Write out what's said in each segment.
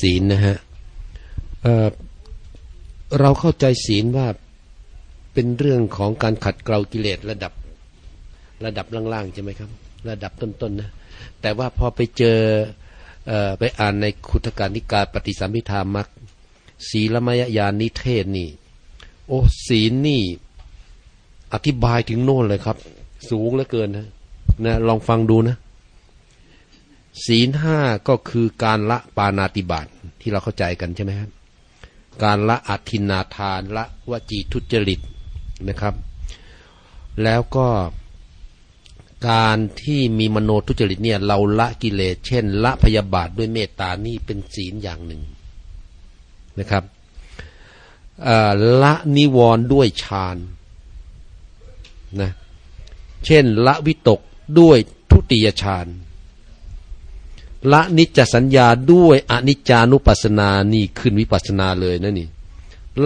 ศีลนะฮะเเราเข้าใจศีลว่าเป็นเรื่องของการขัดเกลากิเลสระดับระดับล่างๆใช่ไหมครับ ระดับต้นๆนะแต่ว่าพอไปเจอเออไปอ่านในคุถการนิกายปฏิสัมพิธามักศีลมยญาณนิเทศนี่ โอ้ศีลนี่อธิบายถึงโน่นเลยครับ สูงเหลือเกินนะนะลองฟังดูนะ ศีลห้าก็คือการละปานาติบาตที่เราเข้าใจกันใช่ไหมครับการละอัตินาทานละวจีทุจริตนะครับ แล้วก็การที่มีมโนทุจริตเนี่ยเราละกิเลสเช่น ละพยาบาทด้วยเมตตานี่เป็นศีลอย่างหนึ่งนะครับละนิวรณ์ด้วยฌานนะเช่น ละวิตกด้วยทุติยฌาน ละนิจจสัญญาด้วยอนิจจานุปัสสนานี่ขึ้นวิปัสสนาเลยนะนี่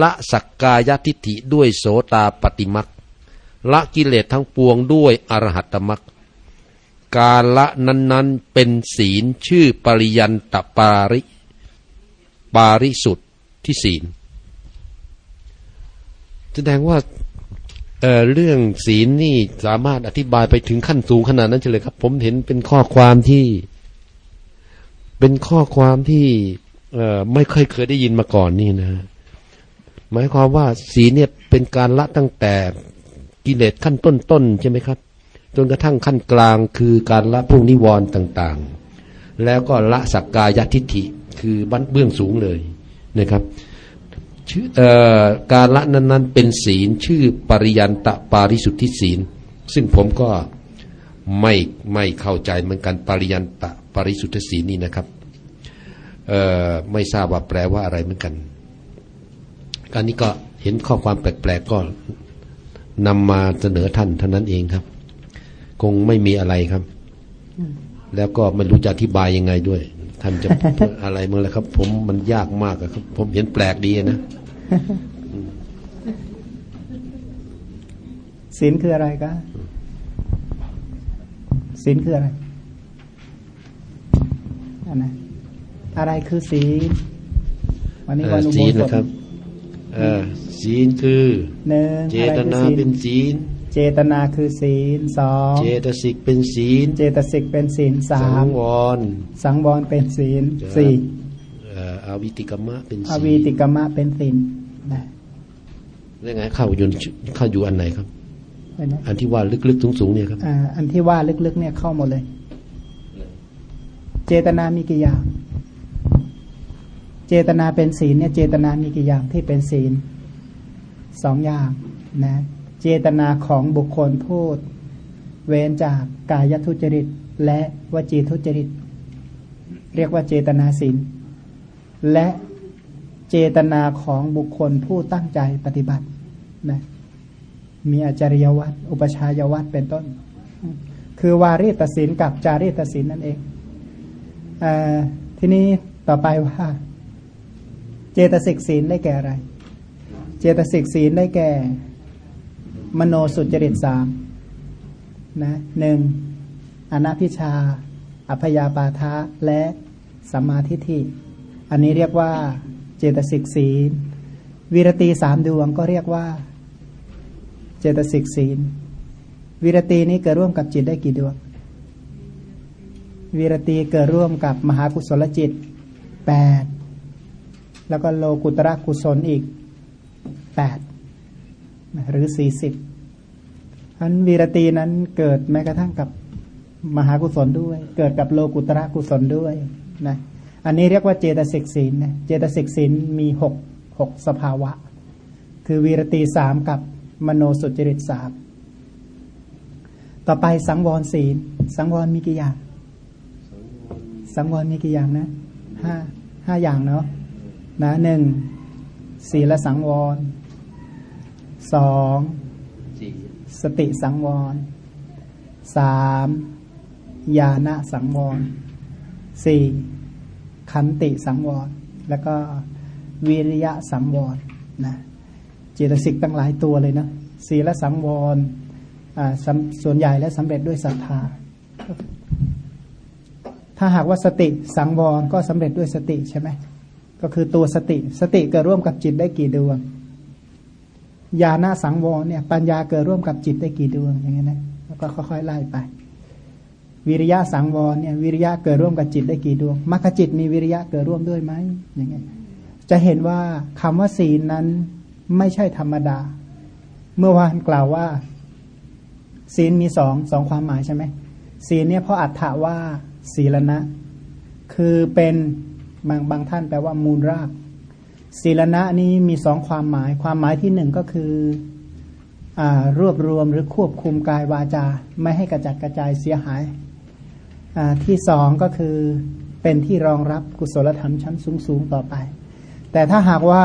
ละสักกายทิฏฐิด้วยโสตาปฏิมักละกิเลสทั้งปวงด้วยอรหัตมักการละนั้นๆเป็นศีลชื่อปริยันตปาริ ปาริสุทธิที่ศีลแสดงว่าเเรื่องศีลนี่สามารถอธิบายไปถึงขั้นสูงขนาดนั้นเลยครับ ผมเห็นเป็นข้อความที่ เป็นข้อความที่ไม่เคยเคยได้ยินมาก่อนนี่นะหมายความว่าศีลเนี่ยเป็นการละตั้งแต่กิเลสขั้นต้นๆใช่ไหมครับ จนกระทั่งขั้นกลางคือการละพวกนิวรณ์ต่างๆ แล้วก็ละสักกายทิฏฐิคือบั้นเบื้องสูงเลยนะครับการละนั้น ๆ เป็นศีลชื่อปริยันตะปาริสุทธิศีล ซึ่งผมก็ไม่ไม่เข้าใจเหมือนกันปริยันตะ ปริสุทธิศีลนี่นะครับไม่ทราบว่าแปลว่าอะไรเหมือนกันการนี้ก็เห็นข้อความแปลกๆก็นำมาเสนอท่านเท่านั้นเองครับ คงไม่มีอะไรครับ แล้วก็ไม่รู้จะอธิบายยังไงด้วย ท่านจะอะไรเมั้งแล้วครับ ผมมันยากมากครับ ผมเห็นแปลกดีนะศีลคืออะไรก็ศีลคืออะไร นนะอะไรคือศีลวันนี้วันอุโบสถครับศีลคือหนึ่งเจตนาเป็นศีล เจตนาคือศีลสองเจตสิกเป็นศีล เจตสิกเป็นศีลสามสังวรสังวรเป็นศีลสี่อาวิติกรรมะเป็นศีลอาวิติกรรมะเป็นศีลนะแล้วไงเข้าอยู่เข้าอยู่อันไหนครับ อันที่ว่าลึกๆสูงๆเนี่ยครับอันที่ว่าลึกๆเนี่ยเข้าหมดเลย เจตนามีกี่อย่าง เจตนาเป็นศีลเนี่ยเจตนามีกี่อย่างที่เป็นศีลสองอย่างนะเจตนาของบุคคลพูด เว้นจากกายทุจริต และวจีทุจริต เรียกว่าเจตนาศีลและเจตนาของบุคคลผู้ตั้งใจปฏิบัตินะมีอาจาริยวัตรอุปชายวัตรเป็นต้น คือวารีตศีลกับจารีตศีลนั่นเอง ทีนี้ต่อไปว่า เจตสิกศีลได้แก่อะไร เจตสิกศีลได้แก่ มโนสุจริตสามนะหนึ่งอนัพิชา อัพยาปาทะและสัมมาทิฏฐิ อันนี้เรียกว่า เจตสิกศีล วิรตีสามดวงก็เรียกว่า เจตสิกศีล วิรตีนี้เกิดร่วมกับจิตได้กี่ดวง วิรตีเกิดร่วมกับมหากุศลจิตแปดแล้วก็โลกุตระกุศลอีกแปดหรือสี่สิบอันวีรตีนั้นเกิดแม้กระทั่งกับมหากุศลด้วย เกิดกับโลกุตระกุศลด้วยนะอันนี้เรียกว่าเจตสิกศีลนะเจตสิกศีลมีหกหกสภาวะ คือวีรตีสามกับมโนสุจริตสามต่อไปสังวรศีล สังวรมีกี่อย่าง สังวรมีกี่อย่างนะห้าห้าอย่างเนาะนะหนึ่งศีลสังวรสองสติสังวรสามญาณสังวรสี่ขันติสังวร แล้วก็วิริยะสังวรนะเจตสิกตั้งหลายตัวเลยนะศีลสังวรส่วนใหญ่และสำเร็จด้วยศรัทธา ถ้าหากว่าสติสังวรก็สำเร็จด้วยสติใช่ไหมก็คือตัวสติสติเกิดร่วมกับจิตได้กี่ดวงญาณสังวรเนี่ย ปัญญาเกิดร่วมกับจิตได้กี่ดวงอย่างเงี้ยนะแล้วก็ค่อยๆไล่ไป วิริยะสังวรเนี่ย วิริยะเกิดร่วมกับจิตได้กี่ดวงมรรคจิตมีวิริยะเกิดร่วมด้วยไหมอย่างเงี้ยจะเห็นว่าคำว่าศีลนั้นไม่ใช่ธรรมดา เมื่อวานกล่าวว่า ศีลมีสองสองความหมายใช่ไหมศีลเนี่ยเพราะอัตถาว่า ศีลนะ คือเป็นบางบางท่านแปลว่ามูลราก ศีลนะนี้มีสองความหมาย ความหมายที่หนึ่งก็คืออรวบรวมหรือควบคุมกายวาจา ไม่ให้กระจัดกระจายเสียหายที่สองก็คือเป็นที่รองรับกุศลธรรมชั้นสูงสูงต่อไป แต่ถ้าหากว่า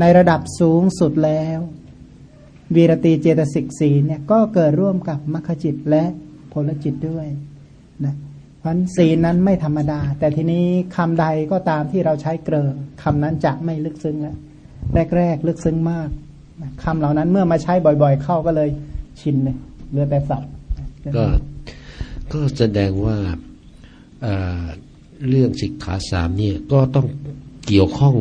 ในระดับสูงสุดแล้ว วีรตีเจตสิกสีเนี่ยก็เกิดร่วมกับมรรคจิตและผลจิตด้วย พราะศีลนั้นไม่ธรรมดา แต่ทีนี้คำใดก็ตามที่เราใช้เกลอคำนั้นจะไม่ลึกซึ้งแล้วแรกๆลึกซึ้งมากคำเหล่านั้นเมื่อมาใช้บ่อย ๆ เข้าก็เลยชินเลยเรือแต่สับก็ก็แสดงว่าเรื่องสิกขาสามเนี่ยก็ต้องเกี่ยวข้อง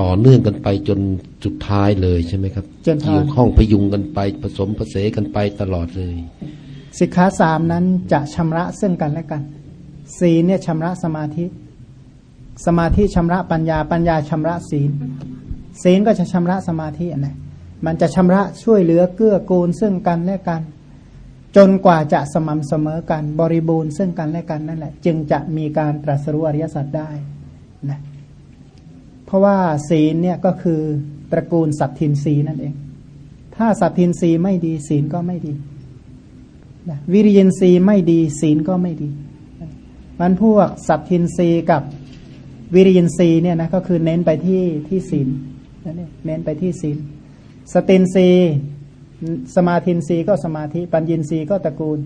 ต่อเนื่องกันไปจนสุดท้ายเลยใช่ไหมครับเกี่ยวข้องพยุงกันไปผสมผสมกันไปตลอดเลย สิกขาสามนั้นจะชำระซึ่งกันและกัน ศีลเนี่ยชำระสมาธิ สมาธิชำระปัญญา ปัญญาชำระศีล ศีลก็จะชำระสมาธินะมันจะชำระช่วยเหลือเกื้อกูลซึ่งกันและกัน จนกว่าจะสม่ำเสมอกัน บริบูรณ์ซึ่งกันและกันนั่นแหละ จึงจะมีการตรัสรู้อริยสัจได้นะเพราะว่าศีลเนี่ยก็คือตระกูลสัตทินรีนั่นเอง ถ้าสัตทินรีไม่ดีศีลก็ไม่ดีนะวิริยินรีไม่ดีศีลก็ไม่ดี มันพวกสัตทินรีกับวิริยินรีเนี่ยนะก็คือเน้นไปที่ที่ศีลนั่นเองเน้นไปที่ศีลสตินรีสมาธินรีก็สมาธิปัญญินรีก็ตระกูล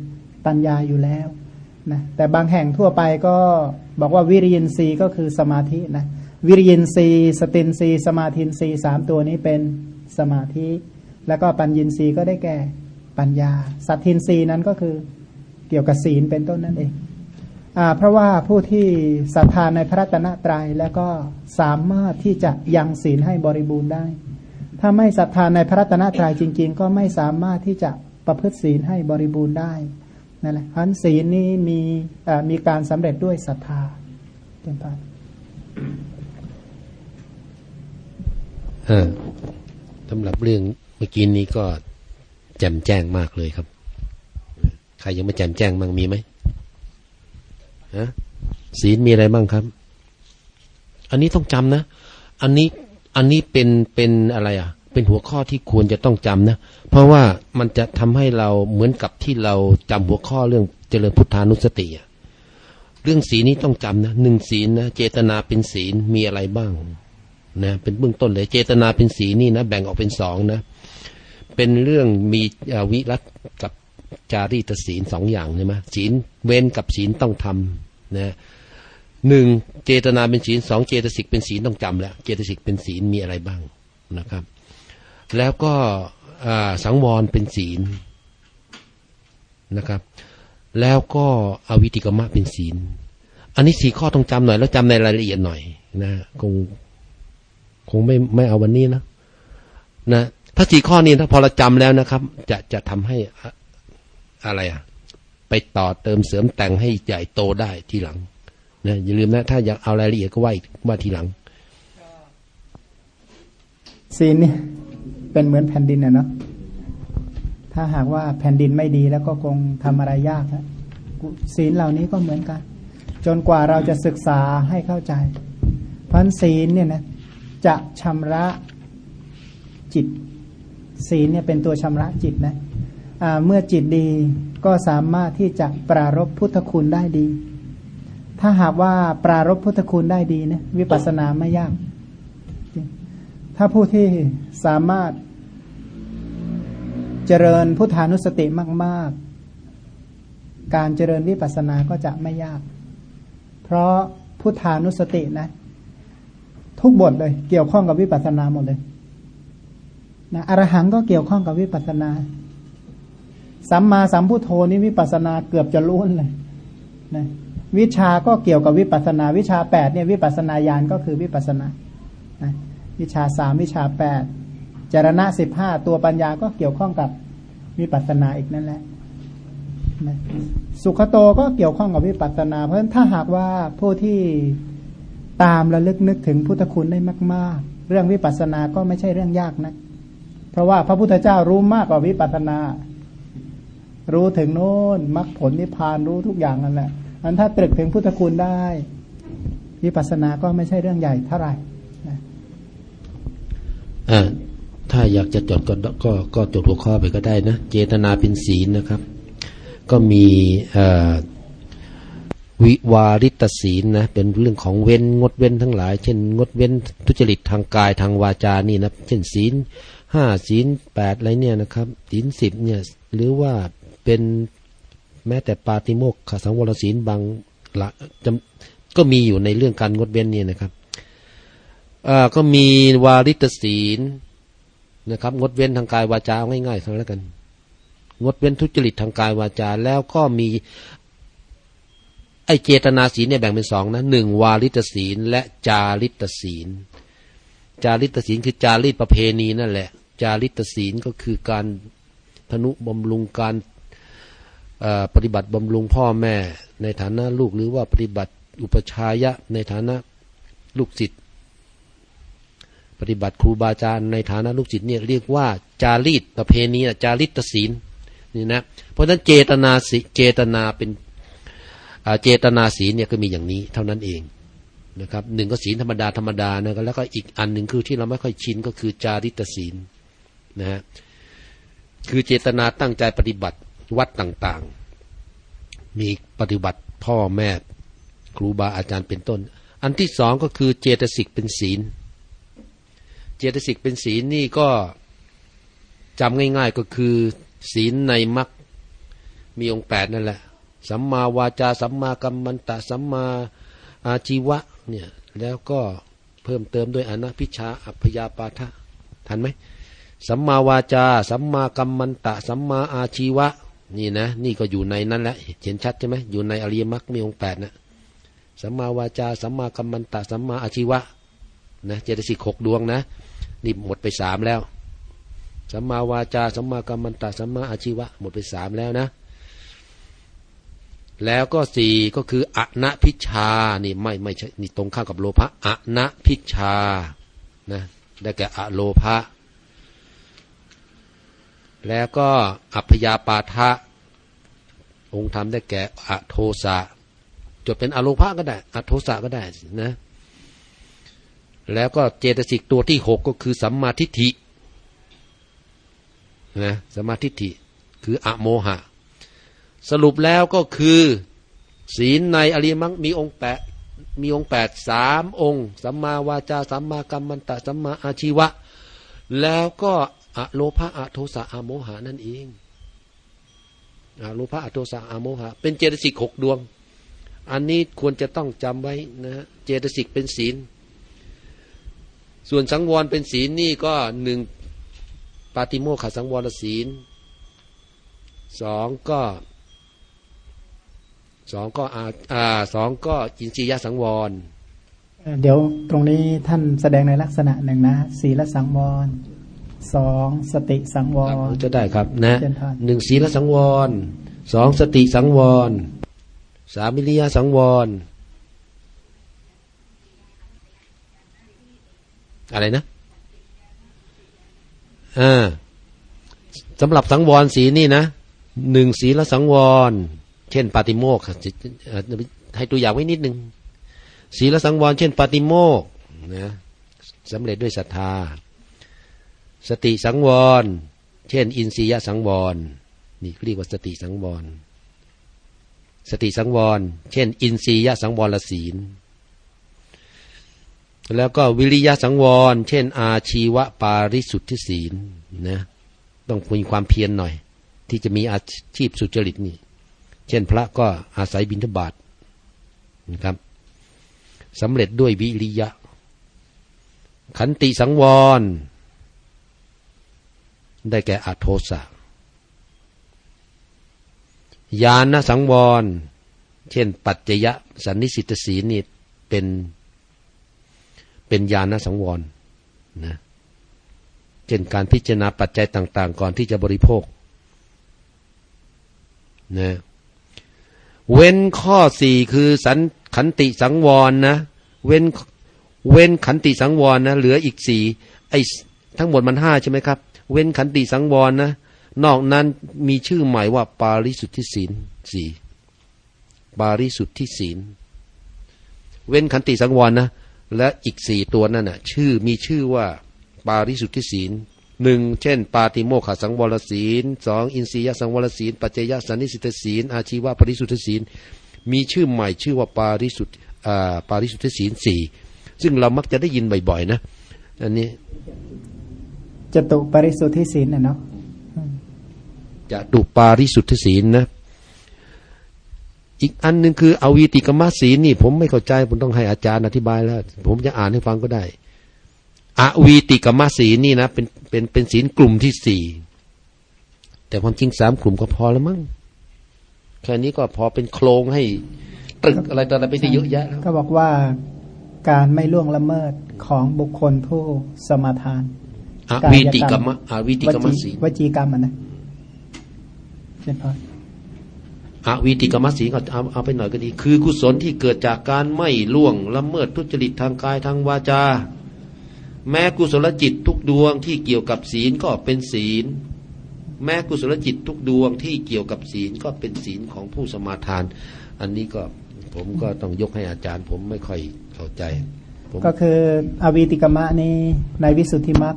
ปัญญาอยู่แล้วนะแต่บางแห่งทั่วไปก็บอกว่าวิริยินรีก็คือสมาธินะวิริยินรีสตินรีสมาธินรีสามตัวนี้เป็นสมาธิ แล้วก็ปัญญินรีก็ได้แก่ปัญญา สัตทินรีนั้นก็คือเกี่ยวกับศีลเป็นต้นนั่นเอง เพราะว่าผู้ที่ศรัทธาในพระตนะตรยัยแล้วก็สามารถที่จะยังศีลให้บริบูรณ์ได้ ถ้าไม่ศรัทธาในพระตนะตรัยจริง ๆ ก็ไม่สามารถที่จะประพฤติศีลให้บริบูรณ์ได้นั่นแหละพันศีลนี้มีมีการสำเร็จด้วยศรัทธาเป็นต้นสำหรับเรื่องเมื่อกี้นี้ก็แจ่มแจ้งมากเลยครับ ใครยังไม่แจ่มแจ้งบ้างมีไหม ฮะศีลมีอะไรบ้างครับ อันนี้ต้องจำนะ อันนี้อันนี้เป็นเป็นอะไรอะ เป็นหัวข้อที่ควรจะต้องจำนะ เพราะว่ามันจะทำให้เราเหมือนกับที่เราจำหัวข้อเรื่องเจริญพุทธานุสติอะเรื่องศีลนี้ต้องจำนะหนึ่งศีลนะเจตนาเป็นศีลมีอะไรบ้างนะเป็นเบื้องต้นเลย เจตนาเป็นสีนี่นะแบ่งออกเป็นสองนะ เป็นเรื่องมีวิรัตกับ จารีตศีลสองอย่างใช่ไหมศีลเว้นกับศีลต้องทำนะหนึ่งเจตนาเป็นศีลสองเจตสิกเป็นศีลต้องจำแล้ว เจตสิกเป็นศีลมีอะไรบ้างนะครับ แล้วก็สังวรเป็นศีลนะครับ แล้วก็อวิติกมะเป็นศีล อันนี้สี่ข้อต้องจำหน่อย แล้วจำในรายละเอียดหน่อยนะคงคงไม่ไม่เอาวันนี้นะนะถ้าสี่ข้อนี้ถ้าพอเราจำแล้วนะครับ จะจะทำให้ อะไรอะ ไปต่อเติมเสริมแต่งให้ใหญ่โตได้ทีหลังนะอย่าลืมนะ ถ้าอยากเอารายละเอียดก็ว่าว่าทีหลังซีนนี่ยเป็นเหมือนแผ่นดินนะเนาะถ้าหากว่าแผ่นดินไม่ดีแล้วก็คงทำอะไรยากนะศีลเหล่านี้ก็เหมือนกัน จนกว่าเราจะศึกษาให้เข้าใจพันศีลเนี่ยนะจะชำระจิต ศีลเนี่ยเป็นตัวชำระจิตนะ เมื่อจิตดีก็สามารถที่จะปรารบพุทธคุณได้ดี ถ้าหากว่าปรารบพุทธคุณได้ดีนะวิปัสสนาไม่ยาก ถ้าผู้ที่สามารถเจริญพุทธานุสติมาก ๆ การเจริญวิปัสสนาก็จะไม่ยาก เพราะพุทธานุสตินะ ทุกบทเลยเกี่ยวข้องกับวิปัสสนาหมดเลยนะอรหังก็เกี่ยวข้องกับวิปัสสนา สัมมาสัมพุทโธนี่วิปัสนาเกือบจะล้วนเลยนะวิชาก็เกี่ยวกับวิปัสนา วิชาแปดเนี่ยวิปัสนาญาณก็คือวิปัสสนาวิชาสามวิชาแปดจารณะสิบห้าตัวปัญญาก็เกี่ยวข้องกับวิปัสนาอีกนั่นแหละนะสุขโตก็เกี่ยวข้องกับวิปัสสนา เพราะฉะนั้นถ้าหากว่าผู้ที่ตามระลึกนึกถึงพุทธคุณได้มาก ๆ เรื่องวิปัสสนาก็ไม่ใช่เรื่องยากนะ เพราะว่าพระพุทธเจ้ารู้มากกว่าวิปัสสนา รู้ถึงโน้นมรรคผลนิพพานรู้ทุกอย่างนั่นแหละอันถ้าตรึกถึงพุทธคุณได้วิปัสสนาก็ไม่ใช่เรื่องใหญ่เท่าไหร่ถ้าอยากจะจดก็ก็ก็จดหัวข้อไปก็ได้นะ เจตนาเป็นศีลนะครับ ก็มีวิวาริตศีลนะเป็นเรื่องของเว้นงดเว้นทั้งหลาย เช่น งดเว้นทุจริตทางกายทางวาจานี่นะเช่นศีลห้าศีลแปดอะไรเนี่ยนะครับศีลสิบเนี่ยหรือว่า เป็นแม้แต่ปาติโมกขสังวรศีลบางละจำก็มีอยู่ในเรื่องการงดเว้นเนี่ยนะครับก็มีวาริตศีลนะครับ งดเว้นทางกายวาจาง่ายๆทั้งแล้วกัน งดเว้นทุจริตทางกายวาจา แล้วก็มี ไอเจตนาศีลเนี่ยแบ่งเป็นสองนะหนึ่งวาริตศีล และจาริตศีล จาริตศีลคือจารีตประเพณีนั่นแหละ จาริตศีลก็คือการธนุบำรุงการ ปฏิบัติบำรุงพ่อแม่ ในฐานะลูกหรือว่าปฏิบัติอุปชายะในฐานะลูกศิษย์ปฏิบัติครูบาอาจารย์ในฐานะลูกศิษย์เนี่ยเรียกว่าจารีตประเพณีจาริตศีลนี่นะเพราะฉะนั้นเจตนาสิเจตนาเป็นเจตนาศีลเนี่ยก็มีอย่างนี้เท่านั้นเองนะครับหนึ่งก็ศีลธรรมดาธรรมดานะแล้วก็อีกอันหนึ่งคือที่เราไม่ค่อยชินก็คือจาริตศีลนะฮะคือเจตนาตั้งใจปฏิบัติ วัดต่างๆ มีปฏิบัติพ่อแม่ครูบาอาจารย์เป็นต้น อันที่สองก็คือเจตสิกเป็นศีล เจตสิกเป็นศีลนี่ก็จำง่าย ๆก็คือศีลในมรรคมีองค์แปดนั่นแหละ สัมมาวาจา สัมมากัมมันตะ สัมมาอาชีวะเนี่ย แล้วก็เพิ่มเติมด้วยอนัพิชาอัพยาปาทะทันไหมสัมมาวาจา สัมมากัมมันตะ สัมมาอาชีวะ นี่นะ นี่ก็อยู่ในนั้นแหละเห็นชัดใช่ไหมอยู่ในอริยมรรคมีองค์แปดนะสัมมาวาจาสัมมากัมมันตะสัมมาอาชีวะนะเจตสิกหกดวงนะ นี่หมดไปสามแล้วสัมมาวาจาสัมมากัมมันตะสัมมาอาชีวะ หมดไปสามแล้วนะ แล้วก็สี่ก็คืออนะพิชชานี่ไม่ไม่ใช่นี่ตรงข้ามกับโลภะอนะพิชชานะได้แก่อโลภะ แล้วก็อัพยาปาทะ องค์ธรรมได้แก่อโทสะจดเป็นอโลภะก็ได้อโทสะก็ได้นะแล้วก็เจตสิกตัวที่หกก็คือสัมมาทิฏฐินะสัมมาทิฏฐิคืออโมหะ สรุปแล้วก็คือศีลในอริยมรรคมีองค์แปดมีองค์แปดสามองค์ สัมมาวาจา สัมมากัมมันตะ สัมมาอาชีวะ แล้วก็ อะโลภะอะโทสะอะโมหะนั่นเองอะโลภะอะโทสะอะโมหะ เป็นเจตสิกหกดวง อันนี้ควรจะต้องจำไว้นะเจตสิกเป็นศีล ส่วนสังวรเป็นศีลนี่ก็หนึ่งปาติโมขสังวรศีลสองก็สองก็อาอ่าสองก็อินทรียสังวรเอ่อเดี๋ยวตรงนี้ท่านแสดงในลักษณะหนึ่งนะศีลสังวร สองสติสังวรจะได้ครับนะเชิญท่านหนึ่งศีลสังวรสองสติสังวรสามวิริยะสังวร อะไรนะอ่าสำหรับสังวรสีนี่นะหนึ่งศีลสังวร เช่น ปาติโมกข์เอ่อให้ตัวอย่างไว้นิดหนึ่งศีลสังวร เช่น ปาติโมกข์นะสำเร็จด้วยศรัทธา สติสังวร เช่น อินทรียสังวร นี่เรียกว่าสติสังวร สติสังวร เช่น อินทรียสังวรศีล แล้วก็วิริยะสังวร เช่น อาชีวปาริสุทธิศีลนะ ต้องมีความเพียรหน่อย ที่จะมีอาชีพสุจริตนี่ เช่นพระก็อาศัยบิณฑบาตนะครับสำเร็จด้วยวิริยะ ขันติสังวร ได้แก่อโทสะญาณสังวร เช่น ปัจจยะสันนิสิตศีนี่เป็นเป็นญาณสังวรนะเช่นการพิจารณาปัจจัยต่าง ๆ ก่อนที่จะบริโภคนะเว้นข้อสี่คือสันขันติสังวรนะ เว้นเว้นขันติสังวรนะ เหลืออีกสี่ไอ้ทั้งหมดมันห้าใช่ไหมครับ เว้นขันติสังวรนะ นอกนั้นมีชื่อใหม่ว่า ปาริสุทธิศีลสี่ปาริสุทธิศีล เว้นขันติสังวรนะ และอีกสี่ตัวนั่นน่ะ ชื่อมีชื่อว่า ปาริสุทธิศีลหนึ่งเช่น ปาติโมขสังวรศีลสองอินทรียสังวรศีลปัจเจยสันนิสิตศีลอาชีวะปริสุทธิศีลมีชื่อใหม่ชื่อว่าปาริสุทธิปาริสุทธิศีลสี่ซึ่งเรามักจะได้ยินบ่อยๆนะอันนี้ จตุปริสุทธิศีลนะเนาะจะตุปาริสุทธิศีลนะ อีกอันหนึ่งคืออวีติกมศีลนี่ ผมไม่เข้าใจ ผมต้องให้อาจารย์อธิบายแล้ว ผมจะอ่านให้ฟังก็ได้อวีติกมศีลนี่นะเป็นเป็นเป็นศีลกลุ่มที่สี่แต่ความจริงสามกลุ่มก็พอแล้วมั้งแค่นี้ก็พอเป็นโครงให้ตึกอะไรต่ออะไรไปได้เยอะแยะแล้วก็บอกว่าการไม่ล่วงละเมิดของบุคคลผู้สมาทาน อวีติกรรมอวีติกรรมศีลวจีกรรมนะเช่นพออวีติกรรมสีก็เอาเอาไปหน่อยก็ดี คือกุศลที่เกิดจากการไม่ล่วงละเมิดทุจริตทางกายทางวาจา แม้กุศลจิตทุกดวงที่เกี่ยวกับศีลก็เป็นศีล แม้กุศลจิตทุกดวงที่เกี่ยวกับศีลก็เป็นศีลของผู้สมาทาน อันนี้ก็ผมก็ต้องยกให้อาจารย์ ผมไม่ค่อยเข้าใจ ก็คืออวีติกรรมนี้ในวิสุทธิมรรค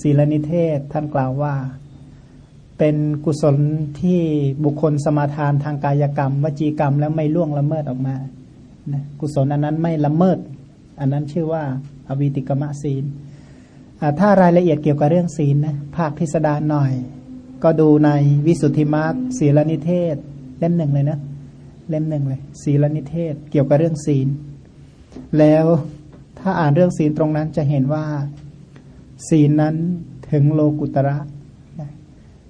ศีลนิเทศท่านกล่าวว่า เป็นกุศลที่บุคคลสมาทานทางกายกรรม วจีกรรมแล้วไม่ล่วงละเมิดออกมานะกุศลอันนั้นไม่ละเมิด อันนั้นชื่อว่าอวิติกมะศีลถ้ารายละเอียดเกี่ยวกับเรื่องศีลนะภาคพิสดารหน่อย ก็ดูในวิสุทธิมรรคศีลนิเทศเล่มหนึ่งเลยนะเล่มหนึ่งเลย ศีลนิเทศเกี่ยวกับเรื่องศีล แล้วถ้าอ่านเรื่องศีลตรงนั้นจะเห็นว่า ศีลนั้นถึงโลกุตระ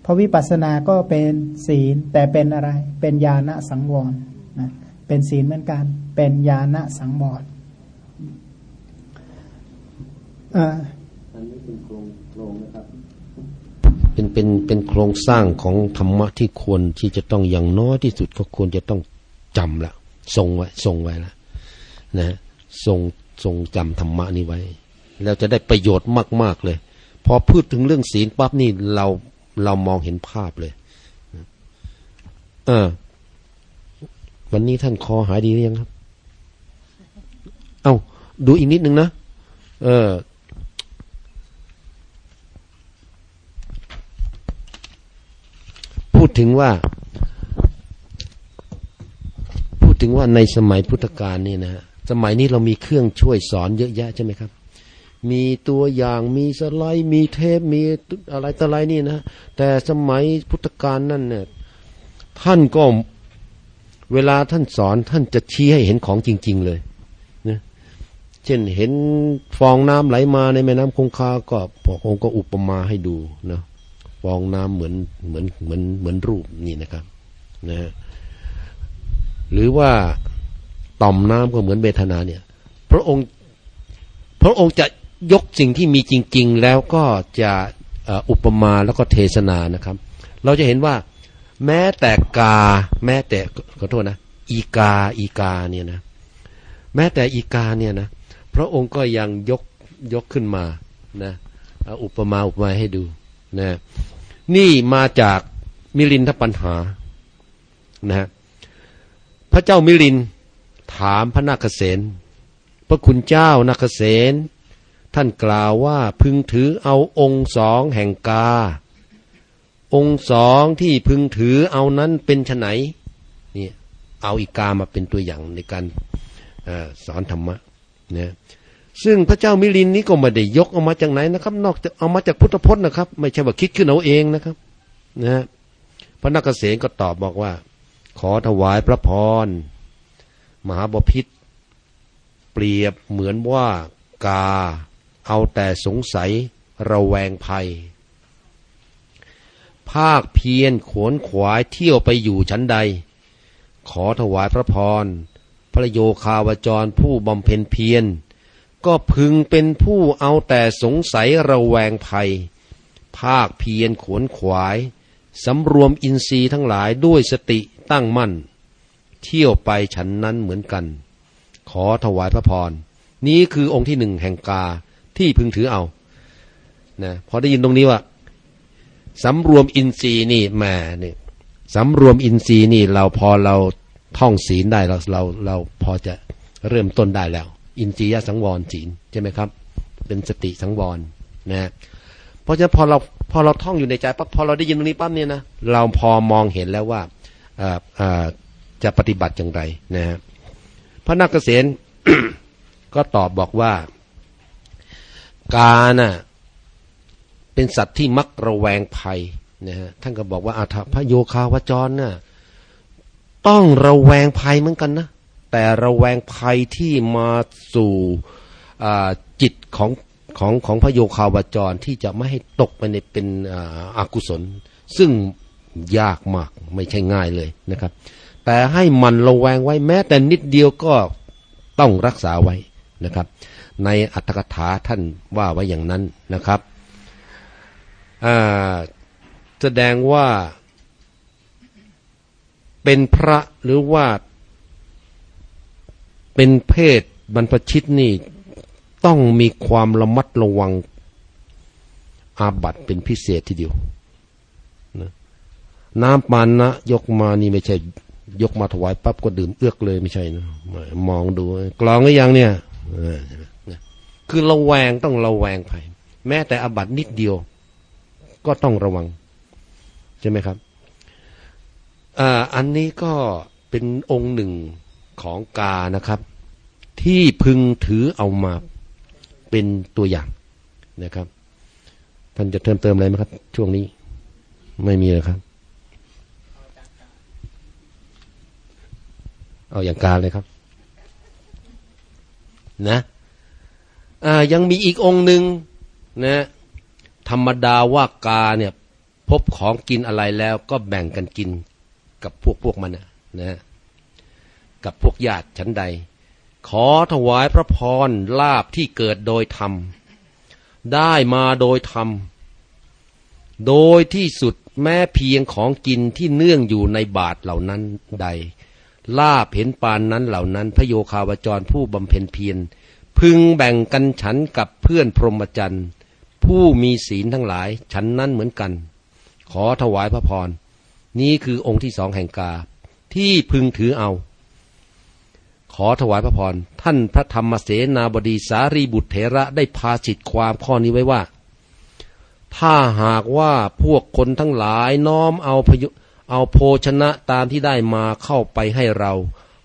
พราะวิปัสสนาก็เป็นศีลแต่เป็นอะไร เป็นญาณสังวรนะเป็นศีลเหมือนกัน เป็นญาณสังวรอันนี้เป็นโครงโครงนะครับเป็นเป็นเป็นโครงสร้างของธรรมะที่ควรที่จะต้องอย่างน้อยที่สุดก็ควรจะต้องจำละทรงไว้ทรงไว้ละนะทรงทรงจำธรรมะนี้ไว้ แล้วจะได้ประโยชน์มาก ๆ เลย พอพูดถึงเรื่องศีลปั๊บนี่เราเรามองเห็นภาพเลยเออวันนี้ท่านคอหายดีหรือยังครับ เอา้าดูอีกนิดนึงนะ เออ พูดถึงว่า พูดถึงว่าในสมัยพุทธกาลนี่นะฮะสมัยนี้เรามีเครื่องช่วยสอนเยอะแยะใช่ไหมครับ มีตัวอย่างมีสไลด์มีเทปมีอะไรต่ออะไรนี่นะแต่สมัยพุทธกาลนั่นเนี่ยท่านก็เวลาท่านสอนท่านจะชี้ให้เห็นของจริง ๆ เลยนะเช่นเห็นฟองน้ำไหลมาในแม่น้ำคงคาก็พอองค์ก็อุปมาให้ดูนะฟองน้ำเหมือนเหมือนเหมือนเหมือนรูปนี่นะครับนะหรือว่าต่อมน้ำก็เหมือนเบทนาเนี่ย พระองค์พระองค์จะ ยกสิ่งที่มีจริง ๆ แล้วก็จะอุปมาแล้วก็เทศนานะครับ เราจะเห็นว่าแม้แต่กา แม้แต่ขอโทษนะ อีกาอีกาเนี่ยนะ แม้แต่อีกาเนี่ยนะพระองค์ก็ยังยกยกขึ้นมานะอุปมาอุปมาให้ดูนะนี่มาจากมิลินทปัญหานะพระเจ้ามิลินถามพระนาคเษนพระคุณเจ้านาคเษน ท่านกล่าวว่าพึงถือเอาองค์สองแห่งกา องค์สองที่พึงถือเอานั้นเป็นไฉนนี่เอาอีกามาเป็นตัวอย่างในการอสอนธรรมะนี่ยซึ่งพระเจ้ามิลินนี้ก็ไม่ได้ยกเอามาจากไหนนะครับ นอกจากเอามาจากพุทธพจน์นะครับ ไม่ใช่ว่าคิดขึ้นเอาเองนะครับนะพระนักเกษตรก็ตอบบอกว่า ขอถวายพระพรมหาบพิษเปรียบเหมือนว่ากา เอาแต่สงสัยระแวงภัย ภาคเพียนขวนขวายเที่ยวไปอยู่ชั้นใด ขอถวายพระพร พระโยคาวจรผู้บำเพ็ญเพียร ก็พึงเป็นผู้เอาแต่สงสัยระแวงภัย ภาคเพียรขวนขวาย สำรวมอินทรีย์ทั้งหลายด้วยสติตั้งมั่น เที่ยวไปฉันนั้นเหมือนกัน ขอถวายพระพร นี้คือองค์ที่หนึ่งแห่งกา ที่พึงถือเอานะพอได้ยินตรงนี้ว่าสำรวมอินทรีย์นี่แม่นี่สำรวมอินทรีย์นี่เราพอเราท่องศีลได้เราเราเราพอจะเริ่มต้นได้แล้ว อินทรียสังวรศีลใช่ไหมครับ เป็นสติสังวรนะเพราะฉะนั้นพอเราพอเราท่องอยู่ในใจปั๊บพอเราได้ยินตรงนี้ปั๊บเนี่ยนะเราพอมองเห็นแล้วว่าจะปฏิบัติอย่างไรนะฮะพระนักเกษตรก็ตอบบอกว่า กาน่ะเป็นสัตว์ที่มักระแวงภัยนะฮะท่านก็บอกว่าอาถพระโยคาวจรน่ะต้องระแวงภัยเหมือนกันนะแต่ระแวงภัยที่มาสู่จิตของของของพระโยคาวจรที่จะไม่ให้ตกไปในเป็นอากุศล ซึ่งยากมากไม่ใช่ง่ายเลยนะครับ แต่ให้มันระแวงไว้แม้แต่นิดเดียวก็ต้องรักษาไว้นะครับ ในอัตถกถาท่านว่าไว้อย่างนั้นนะครับแสดงว่า เป็นพระหรือว่า เป็นเพศบรรพชิตนี่ ต้องมีความระมัดระวังอาบัตเป็นพิเศษทีเดียวนะน้ำปานนะยกมานี่ไม่ใช่ ยกมาถวายปั๊บก็ดื่มเอื้อกเลยไม่ใช่นะมองดูกลองหรือยังเนี่ย คือระแวงต้องระแวงไปแม้แต่อบัตนิดเดียว ก็ต้องระวัง ใช่ไหมครับออันนี้ก็เป็นองค์หนึ่งของกานะครับ ที่พึงถือเอามาเป็นตัวอย่างนะครับ ท่านจะเติมเติมอะไรไหมครับ ช่วงนี้ไม่มีเลยครับ เอาอย่างกาเลยครับ นะ ยังมีอีกองค์หนึ่งนะธรรมดาว่ากาเนี่ยพบของกินอะไรแล้วก็แบ่งกันกินกับพวกพวกมันนะกับพวกญาติชั้นใด ขอถวายพระพรลาบที่เกิดโดยธรรม ได้มาโดยธรรม โดยที่สุดแม้เพียงของกินที่เนื่องอยู่ในบาทเหล่านั้นใด ลาบเห็นปานนั้นเหล่านั้น พระโยคาวจรผู้บำเพ็ญเพียร พึงแบ่งกันฉันกับเพื่อนพรหมจรรย์ ผู้มีศีลทั้งหลาย ฉันนั้นเหมือนกัน ขอถวายพระพร นี้คือองค์ที่สองแห่งกา ที่พึงถือเอา ขอถวายพระพร ท่านพระธรรมเสนาบดีสารีบุตรเถระได้พาสิทธิความข้อนี้ไว้ว่า ถ้าหากว่าพวกคนทั้งหลายน้อมเอาพยุเอาโภชนะตามที่ได้มาเข้าไปให้เรา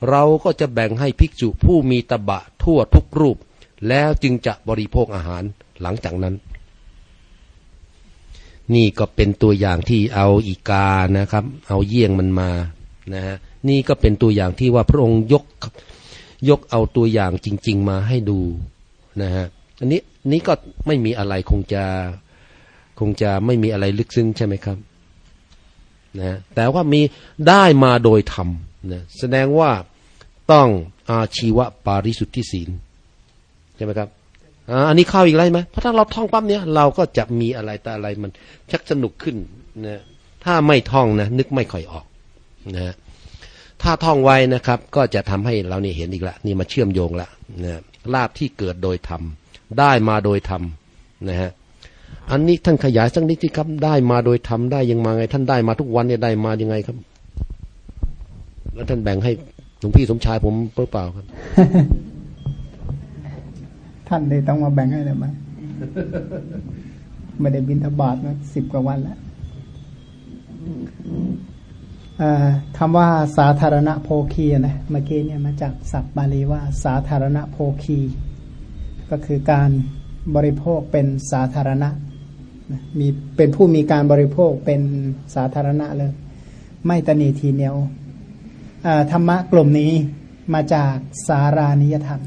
เราก็จะแบ่งให้ภิกษุผู้มีตบะทั่วทุกรูป แล้วจึงจะบริโภคอาหารหลังจากนั้น นี่ก็เป็นตัวอย่างที่เอาอีกานะครับ เอาเยี่ยงมันมานะฮะนี่ก็เป็นตัวอย่างที่ว่าพระองค์ยกยกเอาตัวอย่างจริง ๆ มาให้ดูนะฮะอันนี้นี้ก็ไม่มีอะไรคงจะคงจะไม่มีอะไรลึกซึ้งใช่ไหมครับนะแต่ว่ามีได้มาโดยธรรม นะแสดงว่าต้องอาชีวะปาริสุทธิศีลใช่ไหมครับอันนี้เข้าอีกไรไหมเพราะถ้าเราท่องปั๊บเนี้ยเราก็จะมีอะไรแต่อะไรมันชักสนุกขึ้นนะถ้าไม่ท่องนะนึกไม่ค่อยออกนะถ้าท่องไว้นะครับ ก็จะทำให้เราเนี่เห็นอีกละนี่มาเชื่อมโยงละนะลาบที่เกิดโดยธรรมได้มาโดยธรรมนะฮะอันนี้ท่านขยายสักนิดที่ครับได้มาโดยธรรมได้ยังมาไง ท่านได้มาทุกวันเนี่ยได้มายังไงครับ แล้วท่านแบ่งให้หลวงพี่สมชายผมเปล่าครับ ท่านเลยต้องมาแบ่งให้เลยมั้ยไม่ได้บินทบาทมาสิบกว่าวันแล้วคำว่าสาธารณโภคีนะเมื่อกี้เนี่ยมาจากศัพท์บาลีว่า สาธารณโภคี ก็คือการบริโภคเป็นสาธารณะมีเป็นผู้มีการบริโภคเป็นสาธารณะเลย ไม่ตนีทีเหนียว ธรรมะกลุ่มนี้มาจากสารานิยธรรม